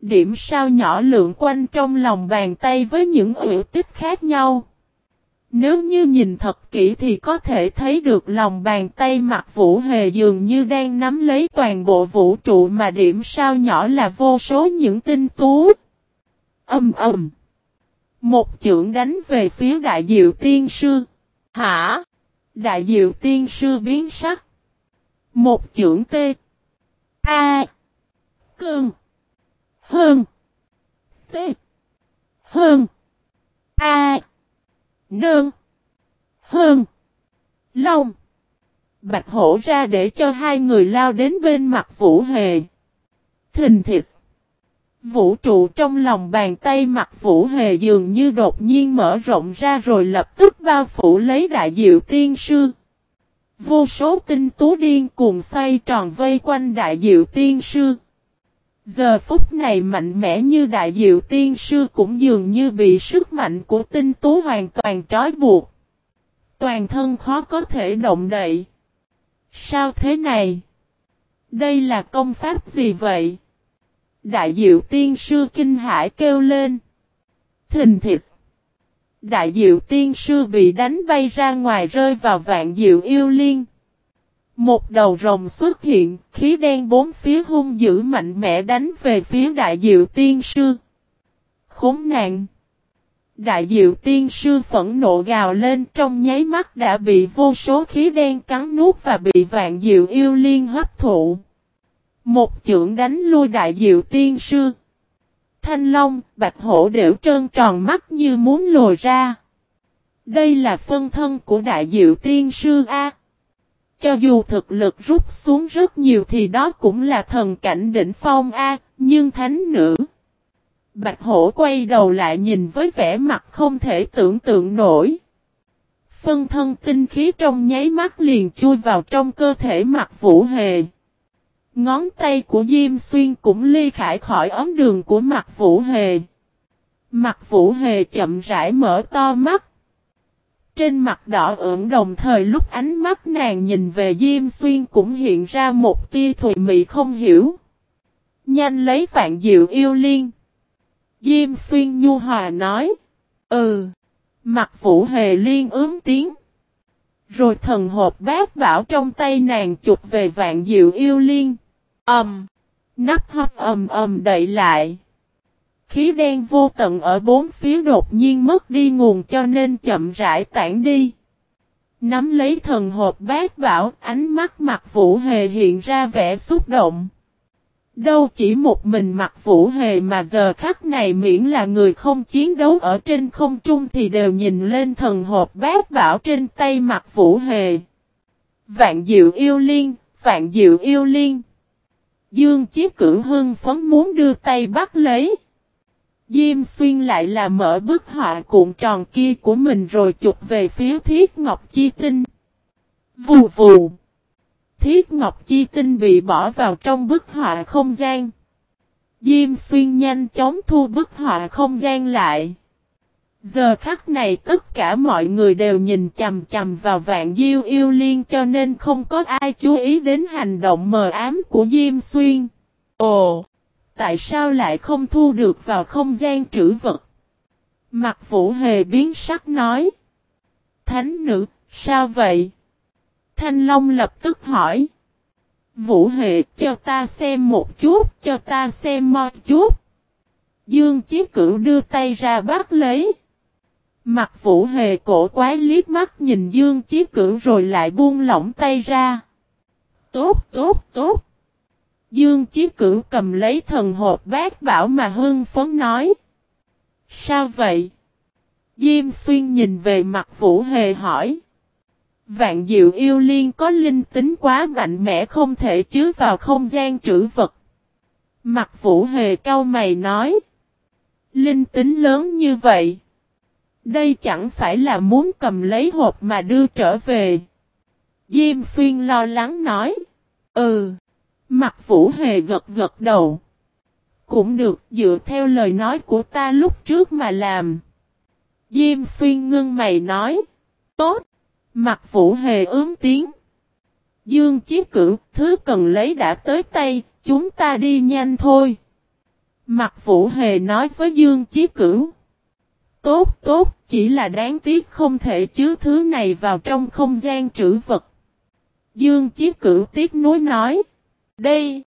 Điểm sao nhỏ lượn quanh trong lòng bàn tay với những ủy tích khác nhau. Nếu như nhìn thật kỹ thì có thể thấy được lòng bàn tay mặt vũ hề dường như đang nắm lấy toàn bộ vũ trụ mà điểm sao nhỏ là vô số những tinh tú. Âm ầm. Một chưởng đánh về phía đại diệu tiên sư. Hả? Đại diệu tiên sư biến sắc. Một chưởng tê. A. Cơn. Hơn. Tê. Hơn. A. Nương. Hơn. Long. Bạch hổ ra để cho hai người lao đến bên mặt vũ hề. Thình thịt. Vũ trụ trong lòng bàn tay mặt Vũ Hề dường như đột nhiên mở rộng ra rồi lập tức bao phủ lấy đại diệu tiên sư. Vô số tinh tú điên cuồng xoay tròn vây quanh đại diệu tiên sư. Giờ phút này mạnh mẽ như đại diệu tiên sư cũng dường như bị sức mạnh của tinh tú hoàn toàn trói buộc. Toàn thân khó có thể động đậy. Sao thế này? Đây là công pháp gì vậy? Đại diệu tiên sư kinh hải kêu lên. Thình thịt. Đại diệu tiên sư bị đánh bay ra ngoài rơi vào vạn diệu yêu liên. Một đầu rồng xuất hiện, khí đen bốn phía hung dữ mạnh mẽ đánh về phía đại diệu tiên sư. Khốn nạn! Đại diệu tiên sư phẫn nộ gào lên trong nháy mắt đã bị vô số khí đen cắn nuốt và bị vạn diệu yêu liên hấp thụ. Một chưởng đánh lui đại diệu tiên sư. Thanh long, bạch hổ đều trơn tròn mắt như muốn lồi ra. Đây là phân thân của đại diệu tiên sư A. Cho dù thực lực rút xuống rất nhiều thì đó cũng là thần cảnh đỉnh phong A, nhưng thánh nữ. Bạch hổ quay đầu lại nhìn với vẻ mặt không thể tưởng tượng nổi. Phân thân tinh khí trong nháy mắt liền chui vào trong cơ thể mặt vũ hề. Ngón tay của Diêm Xuyên cũng ly khải khỏi ấm đường của mặt vũ hề. Mặt vũ hề chậm rãi mở to mắt. Trên mặt đỏ ửng đồng thời lúc ánh mắt nàng nhìn về Diêm Xuyên cũng hiện ra một tia thùy mị không hiểu. Nhanh lấy vạn diệu yêu liên. Diêm Xuyên nhu hòa nói. Ừ. Mặt vũ hề liên ướm tiếng. Rồi thần hộp bát bảo trong tay nàng chụp về vạn diệu yêu liên. Ẩm. Nắp hấp ầm ầm đậy lại. Khí đen vô tận ở bốn phía đột nhiên mất đi nguồn cho nên chậm rãi tản đi. Nắm lấy thần hộp bát bảo, ánh mắt mặt vũ hề hiện ra vẻ xúc động. Đâu chỉ một mình mặt vũ hề mà giờ khắc này miễn là người không chiến đấu ở trên không trung thì đều nhìn lên thần hộp bát bảo trên tay mặt vũ hề. Vạn diệu yêu liên, vạn diệu yêu liên. Dương Chí Cửu Hưng phấn muốn đưa tay bắt lấy. Diêm xuyên lại là mở bức họa cuộn tròn kia của mình rồi chụp về phía thiết ngọc chi tinh. Vù vù. Thiết ngọc chi tinh bị bỏ vào trong bức họa không gian. Diêm xuyên nhanh chóng thu bức họa không gian lại. Giờ khắc này tất cả mọi người đều nhìn chầm chầm vào vạn diêu yêu liên cho nên không có ai chú ý đến hành động mờ ám của Diêm Xuyên. Ồ! Tại sao lại không thu được vào không gian trữ vật? Mặt vũ hề biến sắc nói. Thánh nữ, sao vậy? Thanh Long lập tức hỏi. Vũ hề, cho ta xem một chút, cho ta xem một chút. Dương Chí Cửu đưa tay ra bắt lấy. Mặt vũ hề cổ quái liếc mắt nhìn Dương Chí Cửu rồi lại buông lỏng tay ra. Tốt, tốt, tốt. Dương Chí Cửu cầm lấy thần hộp bát bảo mà hưng phấn nói. Sao vậy? Diêm xuyên nhìn về mặt Vũ Hề hỏi. Vạn diệu yêu liên có linh tính quá mạnh mẽ không thể chứa vào không gian trữ vật. Mặt Vũ Hề cau mày nói. Linh tính lớn như vậy. Đây chẳng phải là muốn cầm lấy hộp mà đưa trở về. Diêm xuyên lo lắng nói. Ừ. Mặt vũ hề gật gật đầu. Cũng được dựa theo lời nói của ta lúc trước mà làm. Diêm xuyên ngưng mày nói. Tốt. Mặt vũ hề ướm tiếng. Dương chiếc cử, thứ cần lấy đã tới tay, chúng ta đi nhanh thôi. Mặt vũ hề nói với Dương chiếc cửu. Tốt tốt, chỉ là đáng tiếc không thể chứa thứ này vào trong không gian trữ vật. Dương chiếc cửu tiếc nuối nói. Đây,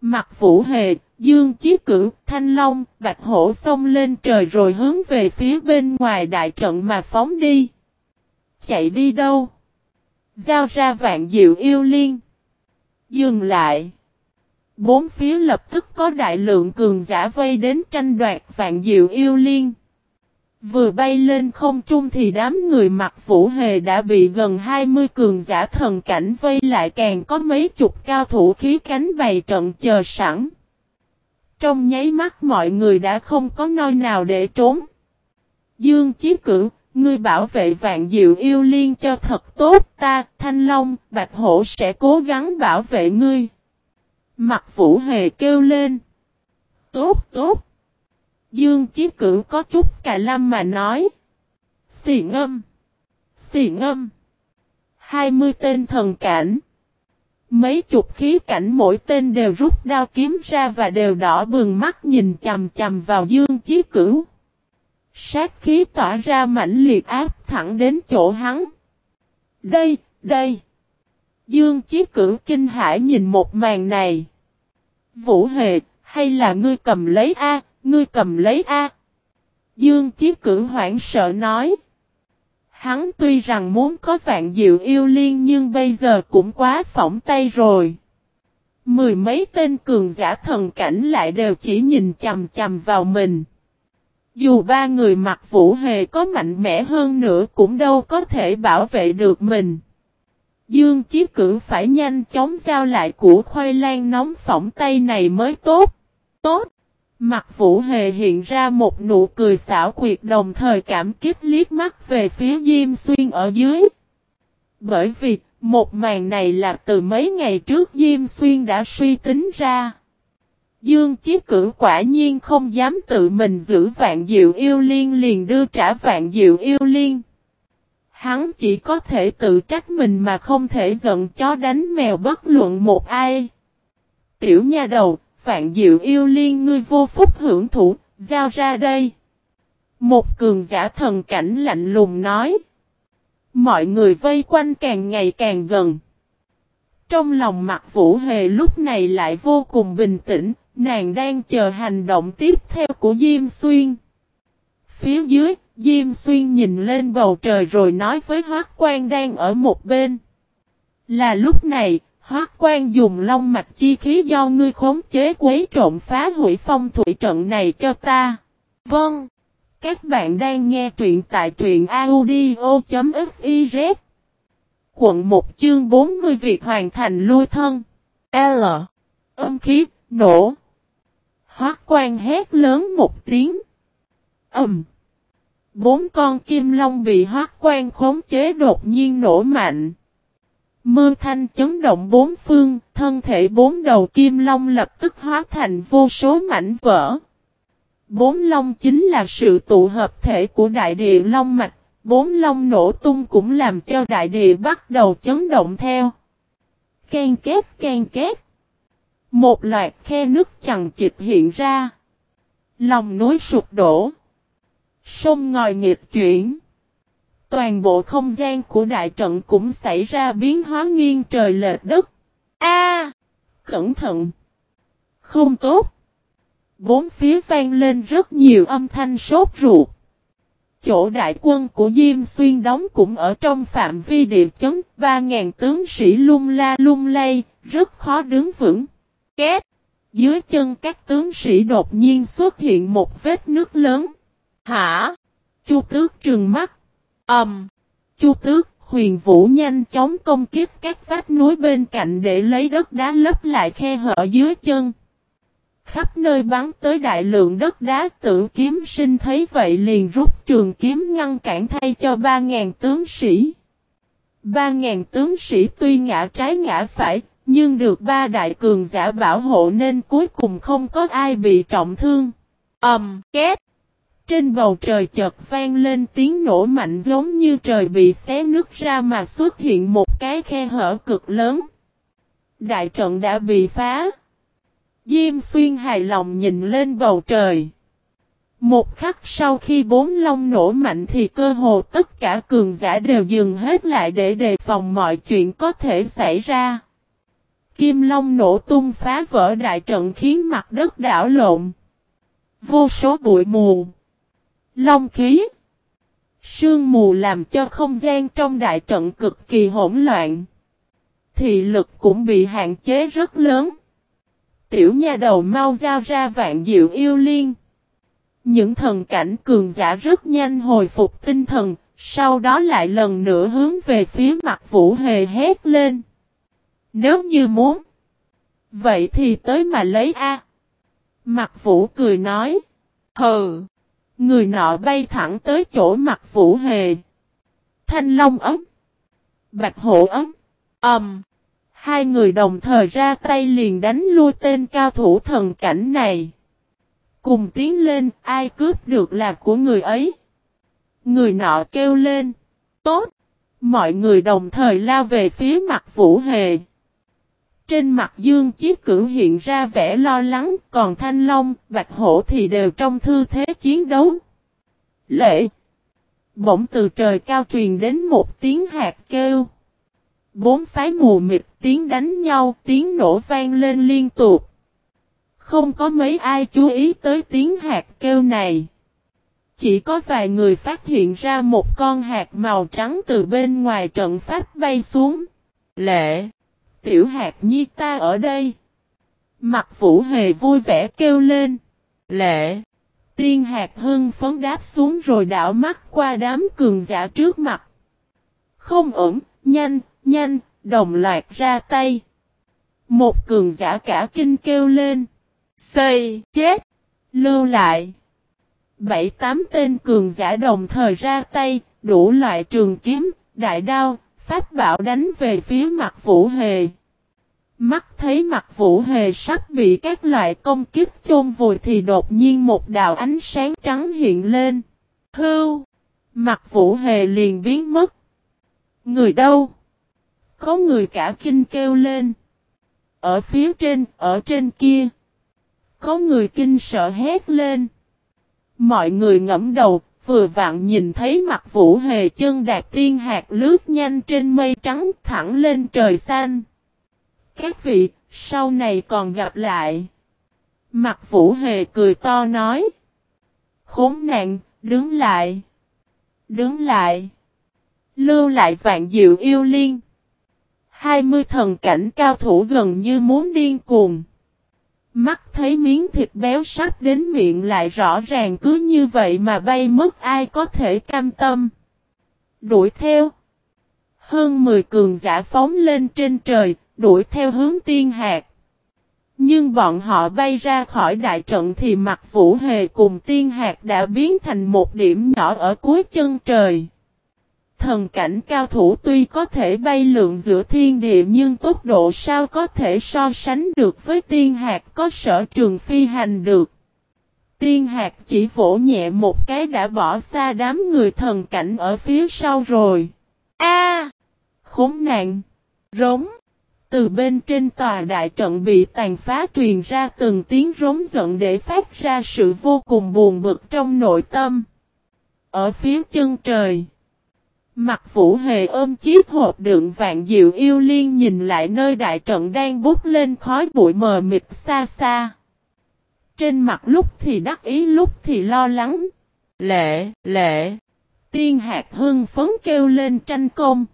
mặt vũ hề, dương chiếc cửu thanh long, bạch hổ xông lên trời rồi hướng về phía bên ngoài đại trận mà phóng đi. Chạy đi đâu? Giao ra vạn diệu yêu liên. Dừng lại. Bốn phía lập tức có đại lượng cường giả vây đến tranh đoạt vạn diệu yêu liên. Vừa bay lên không trung thì đám người mặc vũ hề đã bị gần 20 cường giả thần cảnh vây lại càng có mấy chục cao thủ khí cánh bày trận chờ sẵn. Trong nháy mắt mọi người đã không có nơi nào để trốn. Dương Chí Cửu, ngươi bảo vệ vạn diệu yêu liên cho thật tốt ta, Thanh Long, Bạch Hổ sẽ cố gắng bảo vệ ngươi. Mặt Vũ Hề kêu lên. Tốt, tốt. Dương Chí Cửu có chút cà lâm mà nói. Xì ngâm. Xì ngâm. Hai mươi tên thần cảnh. Mấy chục khí cảnh mỗi tên đều rút đao kiếm ra và đều đỏ bừng mắt nhìn chầm chầm vào Dương Chí Cửu. Sát khí tỏa ra mãnh liệt áp thẳng đến chỗ hắn. Đây, đây. Dương Chí Cửu kinh hãi nhìn một màn này. Vũ Hề, hay là ngươi cầm lấy A, ngươi cầm lấy A. Dương Chí Cửu hoảng sợ nói. Hắn tuy rằng muốn có vạn diệu yêu liên nhưng bây giờ cũng quá phỏng tay rồi. Mười mấy tên cường giả thần cảnh lại đều chỉ nhìn chầm chầm vào mình. Dù ba người mặc vũ hề có mạnh mẽ hơn nữa cũng đâu có thể bảo vệ được mình. Dương Chí Cử phải nhanh chóng giao lại củ khoai lang nóng phỏng tay này mới tốt. Tốt! Mặt vũ hề hiện ra một nụ cười xảo quyệt đồng thời cảm kích liếc mắt về phía Diêm Xuyên ở dưới. Bởi vì, một màn này là từ mấy ngày trước Diêm Xuyên đã suy tính ra. Dương Chí Cử quả nhiên không dám tự mình giữ vạn diệu yêu liên liền đưa trả vạn diệu yêu liên. Hắn chỉ có thể tự trách mình mà không thể giận chó đánh mèo bất luận một ai. Tiểu nha đầu, vạn diệu yêu liên ngươi vô phúc hưởng thụ, giao ra đây. Một cường giả thần cảnh lạnh lùng nói. Mọi người vây quanh càng ngày càng gần. Trong lòng mặt vũ hề lúc này lại vô cùng bình tĩnh, nàng đang chờ hành động tiếp theo của Diêm Xuyên. Phía dưới, Diêm Xuyên nhìn lên bầu trời rồi nói với Hoác Quan đang ở một bên. Là lúc này, Hoác quan dùng long mạch chi khí do ngươi khống chế quấy trộn phá hủy phong thủy trận này cho ta. Vâng. Các bạn đang nghe truyện tại truyện audio.fiz. Quận 1 chương 40 việc hoàn thành lui thân. L. Âm khí, nổ. Hoác quan hét lớn một tiếng. Ẩm. Bốn con kim long bị hoác quan khống chế đột nhiên nổ mạnh. Mơ thanh chấn động bốn phương, thân thể bốn đầu kim long lập tức hóa thành vô số mảnh vỡ. Bốn long chính là sự tụ hợp thể của đại địa long mạch, bốn long nổ tung cũng làm cho đại địa bắt đầu chấn động theo. Ken két ken két. Một loạt khe nước chằng chịt hiện ra. Lòng núi sụp đổ. Sông ngòi nghịch chuyển. Toàn bộ không gian của đại trận cũng xảy ra biến hóa nghiêng trời lệch đất. A! cẩn thận! Không tốt! Bốn phía vang lên rất nhiều âm thanh sốt ruột. Chỗ đại quân của Diêm Xuyên đóng cũng ở trong phạm vi địa chấn, 3.000 tướng sĩ lung la lung lay, rất khó đứng vững. Két! Dưới chân các tướng sĩ đột nhiên xuất hiện một vết nước lớn. Hả? Chu tước trừng mắt. Ẩm. Um, Chu tước, huyền vũ nhanh chóng công kiếp các vách núi bên cạnh để lấy đất đá lấp lại khe hở dưới chân. Khắp nơi bắn tới đại lượng đất đá tử kiếm sinh thấy vậy liền rút trường kiếm ngăn cản thay cho 3.000 tướng sĩ. 3.000 tướng sĩ tuy ngã trái ngã phải, nhưng được ba đại cường giả bảo hộ nên cuối cùng không có ai bị trọng thương. Ẩm, um, két. Trên bầu trời chợt vang lên tiếng nổ mạnh giống như trời bị xé nứt ra mà xuất hiện một cái khe hở cực lớn. Đại trận đã bị phá. Diêm xuyên hài lòng nhìn lên bầu trời. Một khắc sau khi bốn long nổ mạnh thì cơ hồ tất cả cường giả đều dừng hết lại để đề phòng mọi chuyện có thể xảy ra. Kim long nổ tung phá vỡ đại trận khiến mặt đất đảo lộn. Vô số bụi mù. Long khí. Sương mù làm cho không gian trong đại trận cực kỳ hỗn loạn. Thị lực cũng bị hạn chế rất lớn. Tiểu nha đầu mau giao ra vạn diệu yêu liên. Những thần cảnh cường giả rất nhanh hồi phục tinh thần, sau đó lại lần nữa hướng về phía mặt vũ hề hét lên. Nếu như muốn, vậy thì tới mà lấy A. Mặt vũ cười nói. hờ. Người nọ bay thẳng tới chỗ mặt vũ hề. Thanh long ấm. Bạch hổ ấm. ầm, Um. Hai người đồng thời ra tay liền đánh lui tên cao thủ thần cảnh này. Cùng tiến lên, ai cướp được là của người ấy. Người nọ kêu lên. Tốt. Mọi người đồng thời lao về phía mặt Vũ Hề. Trên mặt Dương Chiếc Cửu hiện ra vẻ lo lắng, còn Thanh Long, Bạch Hổ thì đều trong thư thế chiến đấu. Lệ! Bỗng từ trời cao truyền đến một tiếng hạt kêu. Bốn phái mù mịt tiếng đánh nhau, tiếng nổ vang lên liên tục. Không có mấy ai chú ý tới tiếng hạt kêu này. Chỉ có vài người phát hiện ra một con hạt màu trắng từ bên ngoài trận pháp bay xuống. Lệ! Tiểu hạt nhi ta ở đây. Mặt vũ hề vui vẻ kêu lên. Lệ! Tiên hạt hưng phấn đáp xuống rồi đảo mắt qua đám cường giả trước mặt. Không ổn, nhanh, nhanh, đồng loạt ra tay. Một cường giả cả kinh kêu lên. Xây, chết, lưu lại. Bảy tám tên cường giả đồng thời ra tay, đủ loại trường kiếm, đại đao, pháp bảo đánh về phía mặt vũ hề. Mắt thấy mặt vũ hề sắp bị các loại công kích chôn vùi thì đột nhiên một đạo ánh sáng trắng hiện lên. Hưu! Mặt vũ hề liền biến mất. Người đâu? Có người cả kinh kêu lên. Ở phía trên, ở trên kia. Có người kinh sợ hét lên. Mọi người ngẫm đầu, vừa vặn nhìn thấy mặt vũ hề chân đạt tiên hạt lướt nhanh trên mây trắng thẳng lên trời xanh. Các vị, sau này còn gặp lại. Mặt vũ hề cười to nói. Khốn nạn, đứng lại. Đứng lại. Lưu lại vạn diệu yêu liên. Hai mươi thần cảnh cao thủ gần như muốn điên cuồng. Mắt thấy miếng thịt béo sắp đến miệng lại rõ ràng cứ như vậy mà bay mất ai có thể cam tâm. Đuổi theo. Hơn 10 cường giả phóng lên trên trời, đuổi theo hướng tiên hạt. Nhưng bọn họ bay ra khỏi đại trận thì mặt vũ hề cùng tiên hạt đã biến thành một điểm nhỏ ở cuối chân trời. Thần cảnh cao thủ tuy có thể bay lượn giữa thiên địa nhưng tốc độ sao có thể so sánh được với tiên hạt có sở trường phi hành được. Tiên hạt chỉ vỗ nhẹ một cái đã bỏ xa đám người thần cảnh ở phía sau rồi. A! khốn nạn! Rống! Từ bên trên tòa đại trận bị tàn phá truyền ra từng tiếng rống giận để phát ra sự vô cùng buồn bực trong nội tâm. Ở phía chân trời. Mặt vũ hề ôm chiếc hộp đựng vạn diệu yêu liên nhìn lại nơi đại trận đang bút lên khói bụi mờ mịt xa xa. Trên mặt lúc thì đắc ý lúc thì lo lắng. Lệ, lệ. Tiên hạt hưng phấn kêu lên tranh công.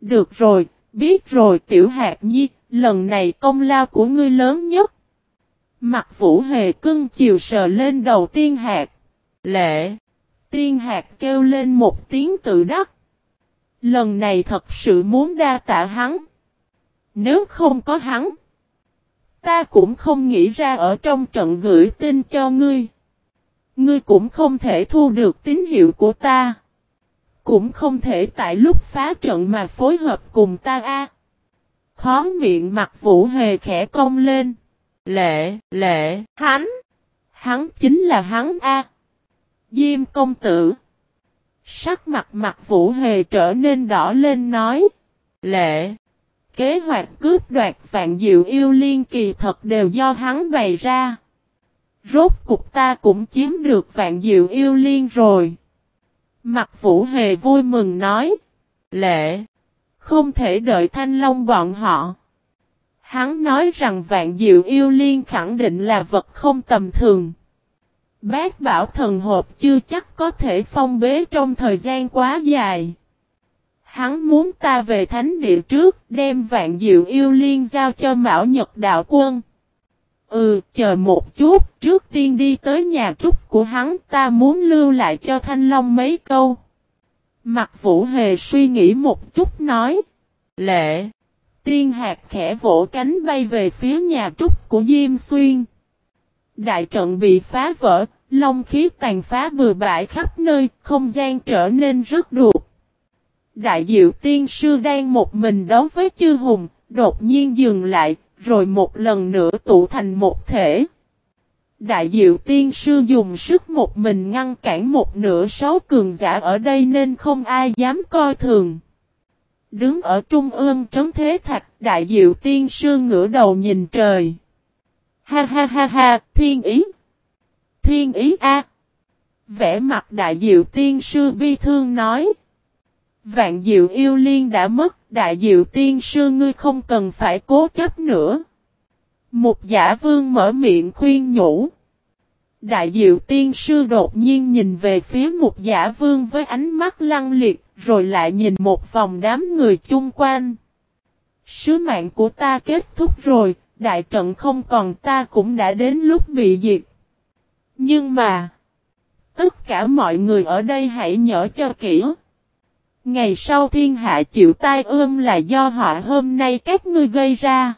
Được rồi, biết rồi tiểu hạt nhi, lần này công lao của ngươi lớn nhất. Mặt vũ hề cưng chiều sờ lên đầu tiên hạt. Lệ. Tiên hạt kêu lên một tiếng tự đắc. Lần này thật sự muốn đa tạ hắn. Nếu không có hắn. Ta cũng không nghĩ ra ở trong trận gửi tin cho ngươi. Ngươi cũng không thể thu được tín hiệu của ta. Cũng không thể tại lúc phá trận mà phối hợp cùng ta a. Khó miệng mặt vũ hề khẽ cong lên. Lệ, lệ, hắn. Hắn chính là hắn a. Diêm công tử. Sắc mặt mặt vũ hề trở nên đỏ lên nói. Lệ. Kế hoạch cướp đoạt vạn diệu yêu liên kỳ thật đều do hắn bày ra. Rốt cục ta cũng chiếm được vạn diệu yêu liên rồi. Mặt vũ hề vui mừng nói. Lệ. Không thể đợi thanh long bọn họ. Hắn nói rằng vạn diệu yêu liên khẳng định là vật không tầm thường. Bác bảo thần hộp chưa chắc có thể phong bế trong thời gian quá dài. Hắn muốn ta về thánh địa trước, đem vạn diệu yêu liên giao cho Mão Nhật Đạo Quân. Ừ, chờ một chút, trước tiên đi tới nhà trúc của hắn, ta muốn lưu lại cho Thanh Long mấy câu. Mặt vũ hề suy nghĩ một chút nói. Lệ, tiên hạt khẽ vỗ cánh bay về phía nhà trúc của Diêm Xuyên. Đại trận bị phá vỡ, long khí tàn phá bừa bãi khắp nơi, không gian trở nên rất đột. Đại diệu tiên sư đang một mình đấu với chư hùng, đột nhiên dừng lại, rồi một lần nữa tụ thành một thể. Đại diệu tiên sư dùng sức một mình ngăn cản một nửa sáu cường giả ở đây nên không ai dám coi thường. Đứng ở trung ương trấn thế thạch, đại diệu tiên sư ngửa đầu nhìn trời. Ha ha ha ha, thiên ý. Thiên ý a. Vẽ mặt đại diệu tiên sư bi thương nói. Vạn diệu yêu liên đã mất, đại diệu tiên sư ngươi không cần phải cố chấp nữa. Một giả vương mở miệng khuyên nhủ. Đại diệu tiên sư đột nhiên nhìn về phía một giả vương với ánh mắt lăng liệt, rồi lại nhìn một vòng đám người chung quanh. Sứ mạng của ta kết thúc rồi, đại trận không còn ta cũng đã đến lúc bị diệt. Nhưng mà, tất cả mọi người ở đây hãy nhớ cho kỹ. Ngày sau thiên hạ chịu tai ương là do họ hôm nay các ngươi gây ra.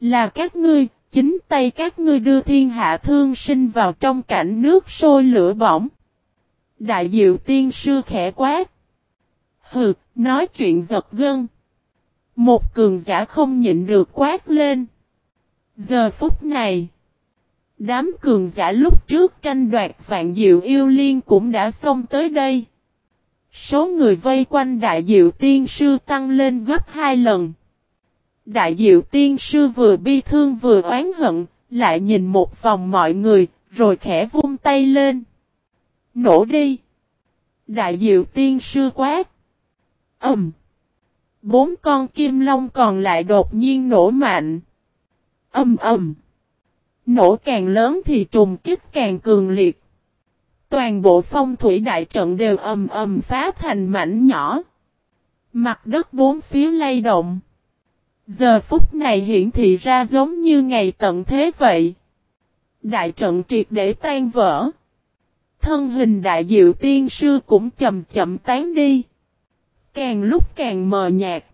Là các ngươi, chính tay các ngươi đưa thiên hạ thương sinh vào trong cảnh nước sôi lửa bỏng. Đại diệu tiên sư khẽ quát. Hừ, nói chuyện giật gân. Một cường giả không nhịn được quát lên. Giờ phút này, đám cường giả lúc trước tranh đoạt vạn diệu yêu liên cũng đã xông tới đây. Số người vây quanh đại diệu tiên sư tăng lên gấp hai lần. Đại diệu tiên sư vừa bi thương vừa oán hận, lại nhìn một vòng mọi người, rồi khẽ vung tay lên. Nổ đi! Đại diệu tiên sư quát. Ẩm! Bốn con kim long còn lại đột nhiên nổ mạnh. Âm ầm. Nổ càng lớn thì trùng kích càng cường liệt. Toàn bộ phong thủy đại trận đều ầm ầm phá thành mảnh nhỏ. Mặt đất bốn phía lay động. Giờ phút này hiển thị ra giống như ngày tận thế vậy. Đại trận triệt để tan vỡ. Thân hình đại diệu tiên sư cũng chậm chậm tán đi. Càng lúc càng mờ nhạt.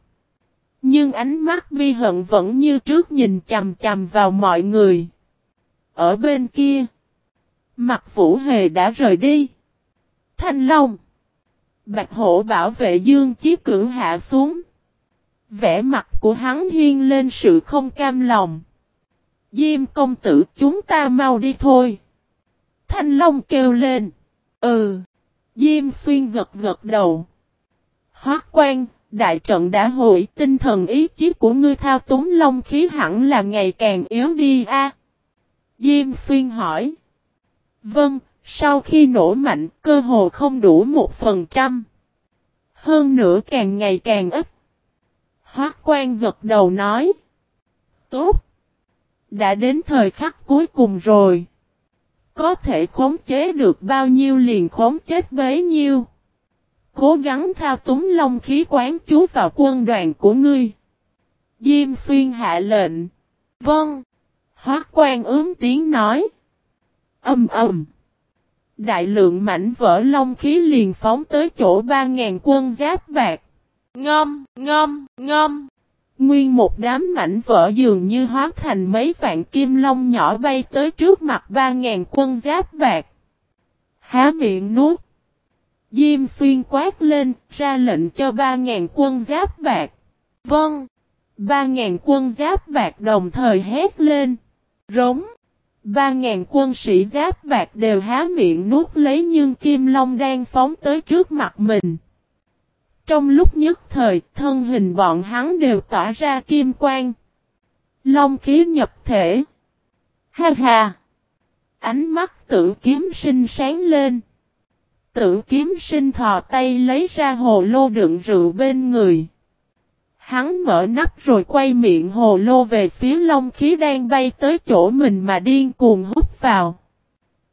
Nhưng ánh mắt bi hận vẫn như trước nhìn chầm chầm vào mọi người. Ở bên kia. Mặt vũ hề đã rời đi. Thanh Long. Bạch hổ bảo vệ dương chí cưỡng hạ xuống. Vẽ mặt của hắn hiên lên sự không cam lòng. Diêm công tử chúng ta mau đi thôi. Thanh Long kêu lên. Ừ. Diêm xuyên gật gật đầu. Hoác quan, đại trận đã hội tinh thần ý chí của ngươi thao túng long khí hẳn là ngày càng yếu đi a. Diêm xuyên hỏi. Vâng, sau khi nổ mạnh cơ hồ không đủ một phần trăm. Hơn nữa càng ngày càng ít. Hoác quan gật đầu nói. Tốt. Đã đến thời khắc cuối cùng rồi. Có thể khống chế được bao nhiêu liền khống chết bấy nhiêu. Cố gắng thao túng long khí quán chú vào quân đoàn của ngươi. Diêm xuyên hạ lệnh. Vâng. Hóa quan ướm tiếng nói. Âm ầm. Đại lượng mảnh vỡ long khí liền phóng tới chỗ ba ngàn quân giáp bạc. Ngâm, ngâm, ngâm. Nguyên một đám mảnh vỡ dường như hóa thành mấy vạn kim long nhỏ bay tới trước mặt ba ngàn quân giáp bạc. Há miệng nuốt. Diêm xuyên quát lên, ra lệnh cho ba ngàn quân giáp bạc. Vâng. ba ngàn quân giáp bạc đồng thời hét lên. Rống. Ba ngàn quân sĩ giáp bạc đều há miệng nuốt lấy nhưng Kim Long đang phóng tới trước mặt mình. Trong lúc nhất thời, thân hình bọn hắn đều tỏa ra kim quang. Long khí nhập thể. Ha ha! Ánh mắt tử kiếm sinh sáng lên. Tử kiếm sinh thò tay lấy ra hồ lô đựng rượu bên người. Hắn mở nắp rồi quay miệng hồ lô về phía long khí đang bay tới chỗ mình mà điên cuồng hút vào.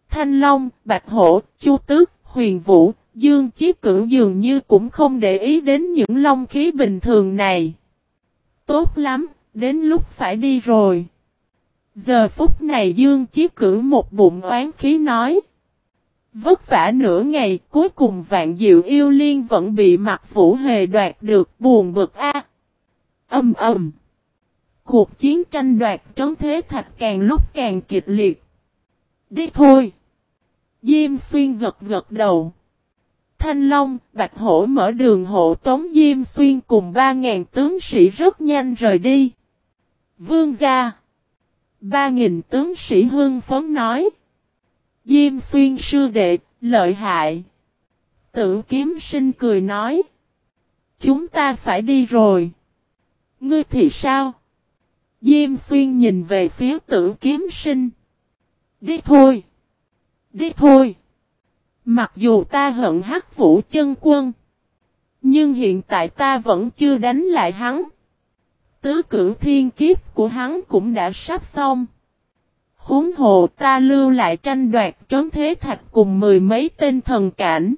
Thanh Long, Bạch Hổ, Chu Tước, Huyền Vũ, Dương Chí Cửu dường như cũng không để ý đến những long khí bình thường này. Tốt lắm, đến lúc phải đi rồi. Giờ phút này Dương Chí Cửu một bụng oán khí nói. Vất vả nửa ngày, cuối cùng vạn diệu yêu liên vẫn bị mặt vũ hề đoạt được buồn bực a. Âm ầm. Cuộc chiến tranh đoạt trấn thế thạch càng lúc càng kịch liệt. Đi thôi. Diêm xuyên gật gật đầu. Thanh Long, Bạch Hổ mở đường hộ tống Diêm Xuyên cùng 3.000 tướng sĩ rất nhanh rời đi. Vương gia. 3.000 tướng sĩ hương phấn nói. Diêm Xuyên sư đệ, lợi hại. Tử kiếm sinh cười nói. Chúng ta phải đi rồi. Ngươi thì sao? Diêm xuyên nhìn về phía tử kiếm sinh. Đi thôi. Đi thôi. Mặc dù ta hận hắc vũ chân quân. Nhưng hiện tại ta vẫn chưa đánh lại hắn. Tứ cử thiên kiếp của hắn cũng đã sắp xong. Huống hồ ta lưu lại tranh đoạt trấn thế thạch cùng mười mấy tên thần cảnh.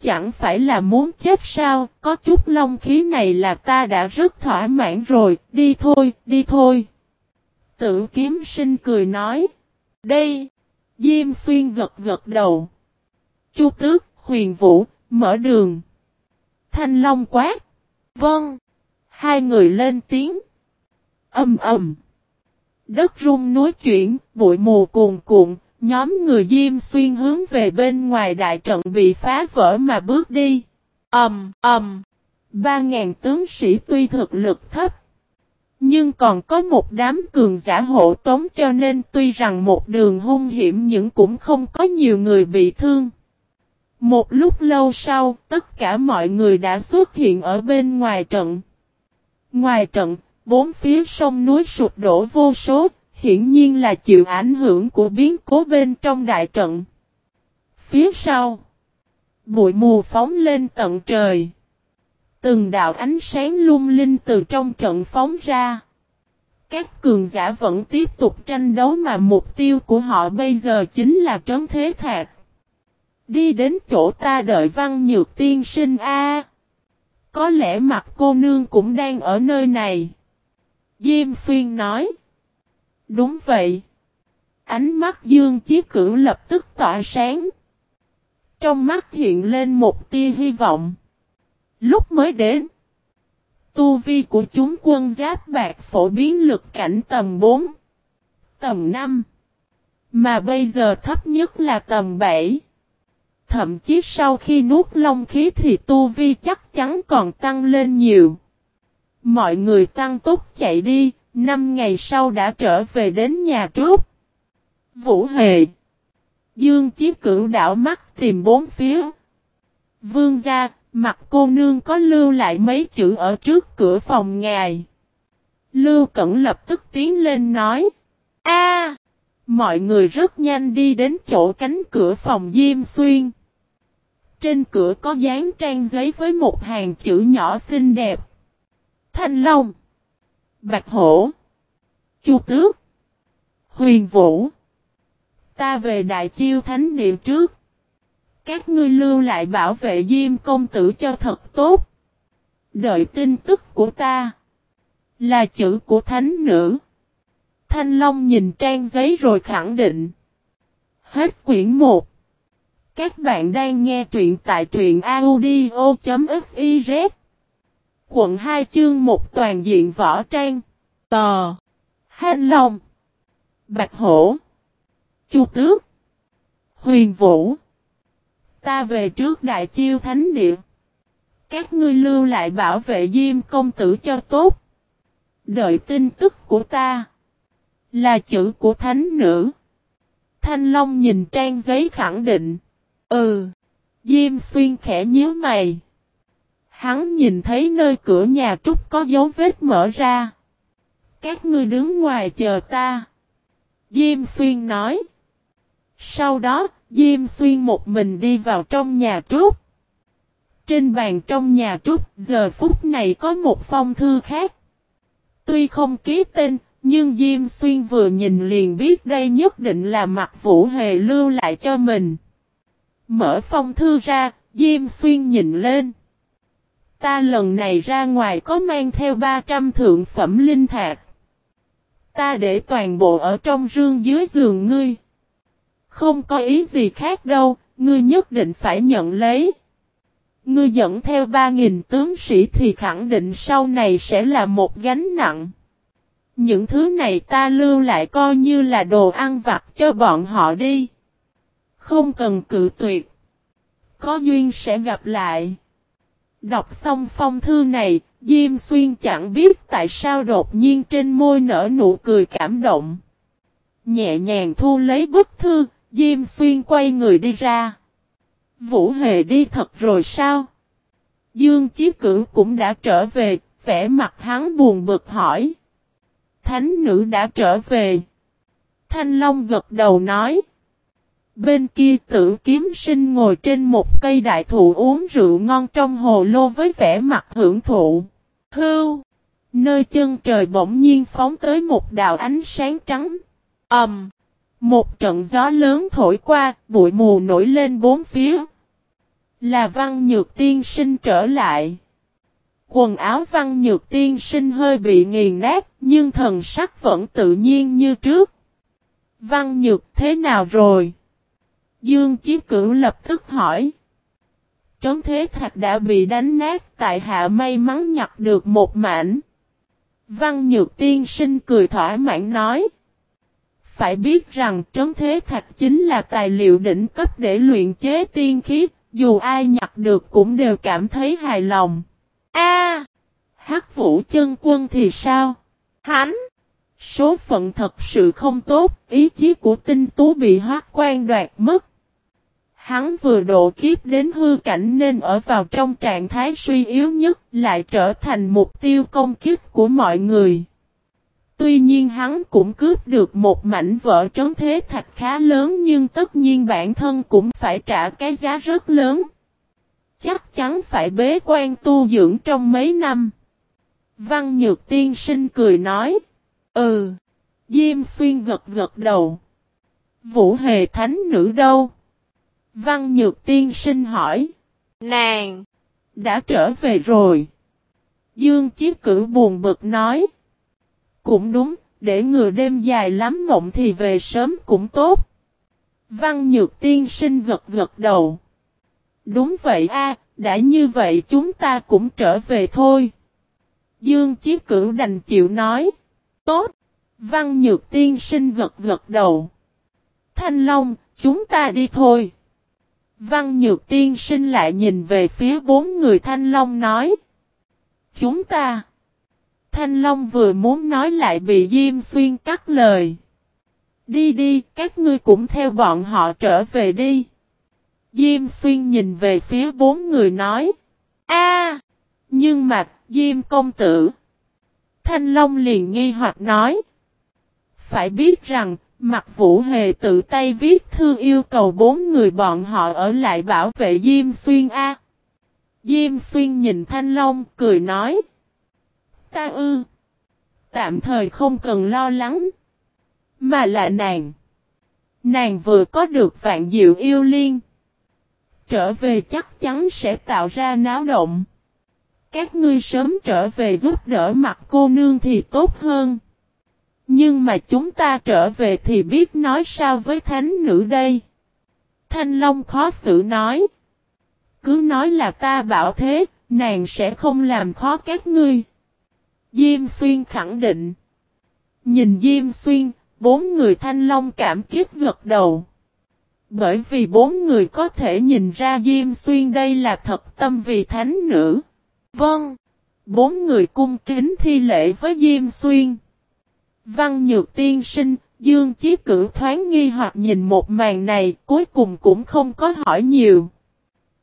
Chẳng phải là muốn chết sao, có chút long khí này là ta đã rất thỏa mãn rồi, đi thôi, đi thôi. Tử kiếm sinh cười nói. Đây, Diêm Xuyên gật gật đầu. Chu Tước, Huyền Vũ, mở đường. Thanh Long quát. Vâng. Hai người lên tiếng. Âm ầm. Đất rung núi chuyển, bụi mù cuồn cuộn, Nhóm người Diêm Xuyên hướng về bên ngoài đại trận bị phá vỡ mà bước đi. Ẩm ầm. Ba ngàn tướng sĩ tuy thực lực thấp, nhưng còn có một đám cường giả hộ tống cho nên tuy rằng một đường hung hiểm nhưng cũng không có nhiều người bị thương. Một lúc lâu sau, tất cả mọi người đã xuất hiện ở bên ngoài trận. Ngoài trận, bốn phía sông núi sụp đổ vô số, hiển nhiên là chịu ảnh hưởng của biến cố bên trong đại trận. Phía sau, bụi mù phóng lên tận trời. Từng đạo ánh sáng lung linh từ trong trận phóng ra. Các cường giả vẫn tiếp tục tranh đấu mà mục tiêu của họ bây giờ chính là trấn thế thạc. Đi đến chỗ ta đợi văn nhược tiên sinh A. Có lẽ mặt cô nương cũng đang ở nơi này. Diêm xuyên nói. Đúng vậy. Ánh mắt Dương Chí Cửu lập tức tỏa sáng. Trong mắt hiện lên một tia hy vọng. Lúc mới đến, tu vi của chúng quân giáp bạc phổ biến lực cảnh tầm 4, tầm 5, mà bây giờ thấp nhất là tầm 7. Thậm chí sau khi nuốt long khí thì tu vi chắc chắn còn tăng lên nhiều. Mọi người tăng tốc chạy đi, Năm ngày sau đã trở về đến nhà trước Vũ Hề. Dương Chí Cửu đảo mắt tìm bốn phía. Vương gia, mặt cô nương có lưu lại mấy chữ ở trước cửa phòng ngài. Lưu Cẩn lập tức tiến lên nói. a Mọi người rất nhanh đi đến chỗ cánh cửa phòng Diêm Xuyên. Trên cửa có dán trang giấy với một hàng chữ nhỏ xinh đẹp. Thanh Long. Bạch hổ. Chu tước. Huyền vũ. Ta về đại chiêu thánh địa trước. Các ngươi lưu lại bảo vệ Diêm công tử cho thật tốt. Đợi tin tức của ta. Là chữ của thánh nữ. Thanh Long nhìn trang giấy rồi khẳng định. Hết quyển 1. Các bạn đang nghe truyện tại truyện audio.fif Quận 2 chương 1 toàn diện võ trang. Tò. Hanh Long. Bạch Hổ. Chu Tước. Huyền Vũ. Ta về trước Đại Chiêu Thánh Địa. Các ngươi lưu lại bảo vệ Diêm công tử cho tốt. Đợi tin tức của ta. Là chữ của thánh nữ. Thanh Long nhìn trang giấy khẳng định. Ừ. Diêm xuyên khẽ nhíu mày. Hắn nhìn thấy nơi cửa nhà trúc có dấu vết mở ra. Các ngươi đứng ngoài chờ ta. Diêm xuyên nói. Sau đó, Diêm xuyên một mình đi vào trong nhà trúc. Trên bàn trong nhà trúc, giờ phút này có một phong thư khác. Tuy không ký tên, nhưng Diêm Xuyên vừa nhìn liền biết đây nhất định là mặt Vũ Hề lưu lại cho mình. Mở phong thư ra, Diêm Xuyên nhìn lên. Ta lần này ra ngoài có mang theo 300 thượng phẩm linh thạch. Ta để toàn bộ ở trong rương dưới giường ngươi. Không có ý gì khác đâu, ngươi nhất định phải nhận lấy. Ngươi dẫn theo 3.000 tướng sĩ thì khẳng định sau này sẽ là một gánh nặng. Những thứ này ta lưu lại coi như là đồ ăn vặt cho bọn họ đi. Không cần cự tuyệt. Có duyên sẽ gặp lại. Đọc xong phong thư này, Diêm Xuyên chẳng biết tại sao đột nhiên trên môi nở nụ cười cảm động. Nhẹ nhàng thu lấy bức thư, Diêm Xuyên quay người đi ra. Vũ Hề đi thật rồi sao? Dương Chí Cửu cũng đã trở về, vẻ mặt hắn buồn bực hỏi. Thánh nữ đã trở về. Thanh Long gật đầu nói. Bên kia tử kiếm sinh ngồi trên một cây đại thụ uống rượu ngon trong hồ lô với vẻ mặt hưởng thụ. Hưu! Nơi chân trời bỗng nhiên phóng tới một đạo ánh sáng trắng. ầm, um, Một trận gió lớn thổi qua, bụi mù nổi lên bốn phía. Là văn nhược tiên sinh trở lại. Quần áo văn nhược tiên sinh hơi bị nghiền nát, nhưng thần sắc vẫn tự nhiên như trước. Văn nhược thế nào rồi? Dương Chí Cửu lập tức hỏi. Trấn thế thạch đã bị đánh nát tại hạ may mắn nhặt được một mảnh. Văn Nhược Tiên sinh cười thỏa mãn nói. Phải biết rằng trấn thế thạch chính là tài liệu đỉnh cấp để luyện chế tiên khí, dù ai nhặt được cũng đều cảm thấy hài lòng. A, Hắc Vũ chân quân thì sao? Hắn Số phận thật sự không tốt, ý chí của tinh tú bị hoác quan đoạt mất. Hắn vừa độ kiếp đến hư cảnh nên ở vào trong trạng thái suy yếu nhất, lại trở thành mục tiêu công kích của mọi người. Tuy nhiên hắn cũng cướp được một mảnh vỡ trấn thế thạch khá lớn nhưng tất nhiên bản thân cũng phải trả cái giá rất lớn. Chắc chắn phải bế quan tu dưỡng trong mấy năm. Văn Nhược Tiên Sinh cười nói. Ừ. Diêm Xuyên gật gật đầu. Vũ Hề Thánh Nữ đâu? Văn Nhược Tiên Sinh hỏi. Nàng! Đã trở về rồi. Dương Chí Cử buồn bực nói. Cũng đúng, để ngừa đêm dài lắm mộng thì về sớm cũng tốt. Văn Nhược Tiên Sinh gật gật đầu. Đúng vậy a, đã như vậy chúng ta cũng trở về thôi. Dương Chí Cửu đành chịu nói. Tốt. Văn Nhược Tiên Sinh gật gật đầu. Thanh Long, chúng ta đi thôi. Văn Nhược Tiên Sinh lại nhìn về phía bốn người Thanh Long nói. Chúng ta. Thanh Long vừa muốn nói lại bị Diêm Xuyên cắt lời. Đi đi, các ngươi cũng theo bọn họ trở về đi. Diêm Xuyên nhìn về phía bốn người nói. a nhưng mà, Diêm công tử. Thanh Long liền nghi hoặc nói. Phải biết rằng, Mặt Vũ Hề tự tay viết thư yêu cầu bốn người bọn họ ở lại bảo vệ Diêm Xuyên A. Diêm Xuyên nhìn Thanh Long, cười nói. Ta ư. Tạm thời không cần lo lắng. Mà là nàng. Nàng vừa có được vạn diệu yêu liên. Trở về chắc chắn sẽ tạo ra náo động. Các ngươi sớm trở về giúp đỡ mặt cô nương thì tốt hơn. Nhưng mà chúng ta trở về thì biết nói sao với thánh nữ đây. Thanh Long khó xử nói. Cứ nói là ta bảo thế, nàng sẽ không làm khó các ngươi. Diêm Xuyên khẳng định. Nhìn Diêm Xuyên, bốn người Thanh Long cảm kích gật đầu. Bởi vì bốn người có thể nhìn ra Diêm Xuyên đây là thật tâm vì thánh nữ. Vâng. Bốn người cung kính thi lễ với Diêm Xuyên. Văn Nhược Tiên Sinh, Dương Chí Cử thoáng nghi hoặc nhìn một màn này, cuối cùng cũng không có hỏi nhiều.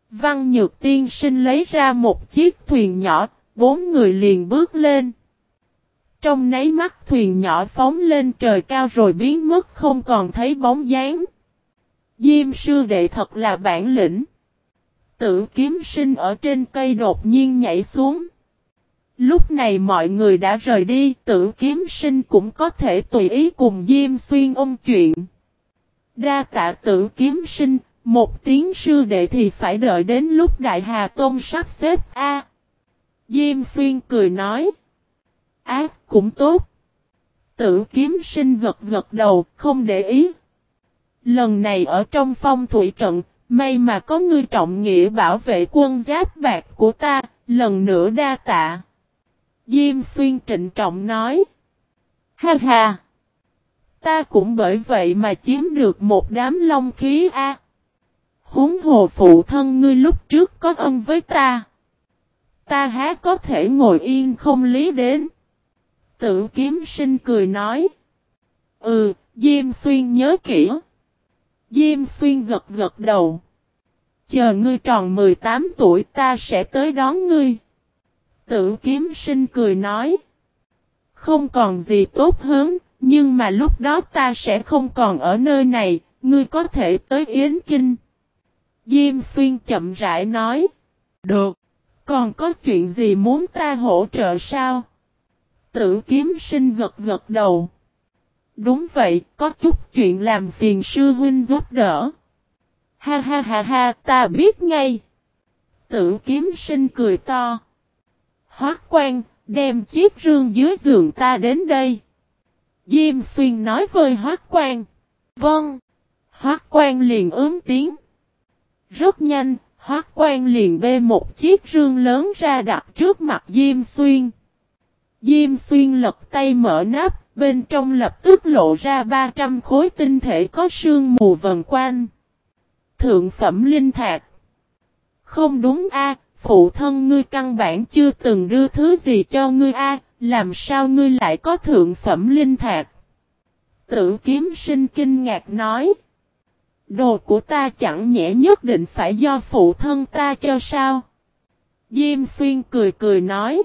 Văn Nhược Tiên Sinh lấy ra một chiếc thuyền nhỏ, bốn người liền bước lên. Trong nấy mắt thuyền nhỏ phóng lên trời cao rồi biến mất không còn thấy bóng dáng. Diêm sư đệ thật là bản lĩnh. Tử kiếm sinh ở trên cây đột nhiên nhảy xuống. Lúc này mọi người đã rời đi, tử kiếm sinh cũng có thể tùy ý cùng Diêm Xuyên ôn chuyện. Đa tạ tử kiếm sinh, một tiếng sư đệ thì phải đợi đến lúc Đại Hà Tôn sắp xếp A. Diêm Xuyên cười nói. Ác cũng tốt. Tử kiếm sinh gật gật đầu, không để ý. Lần này ở trong phong thủy trận, may mà có ngươi trọng nghĩa bảo vệ quân giáp bạc của ta, lần nữa đa tạ. Diêm xuyên trịnh trọng nói. Ha ha! Ta cũng bởi vậy mà chiếm được một đám long khí a. Húng hồ phụ thân ngươi lúc trước có ân với ta. Ta há có thể ngồi yên không lý đến. Tự kiếm sinh cười nói. Ừ, Diêm Xuyên nhớ kỹ. Diêm Xuyên gật gật đầu. Chờ ngươi tròn 18 tuổi ta sẽ tới đón ngươi. Tử kiếm sinh cười nói. Không còn gì tốt hơn, nhưng mà lúc đó ta sẽ không còn ở nơi này, ngươi có thể tới Yến Kinh. Diêm Xuyên chậm rãi nói. Được. Còn có chuyện gì muốn ta hỗ trợ sao? Tử kiếm sinh gật gật đầu. Đúng vậy, có chút chuyện làm phiền sư huynh giúp đỡ. Ha ha ha ha, ta biết ngay. Tử kiếm sinh cười to. Hoác quan, đem chiếc rương dưới giường ta đến đây. Diêm xuyên nói với hoác quan. Vâng. Hoác quan liền ướm tiếng. Rất nhanh, hoác quan liền bê một chiếc rương lớn ra đặt trước mặt Diêm xuyên. Diêm xuyên lật tay mở nắp, bên trong lập tức lộ ra 300 khối tinh thể có sương mù vần quanh. Thượng phẩm linh thạc. Không đúng a, phụ thân ngươi căn bản chưa từng đưa thứ gì cho ngươi a, làm sao ngươi lại có thượng phẩm linh thạch? Tử kiếm sinh kinh ngạc nói. Đồ của ta chẳng nhẽ nhất định phải do phụ thân ta cho sao? Diêm xuyên cười cười nói.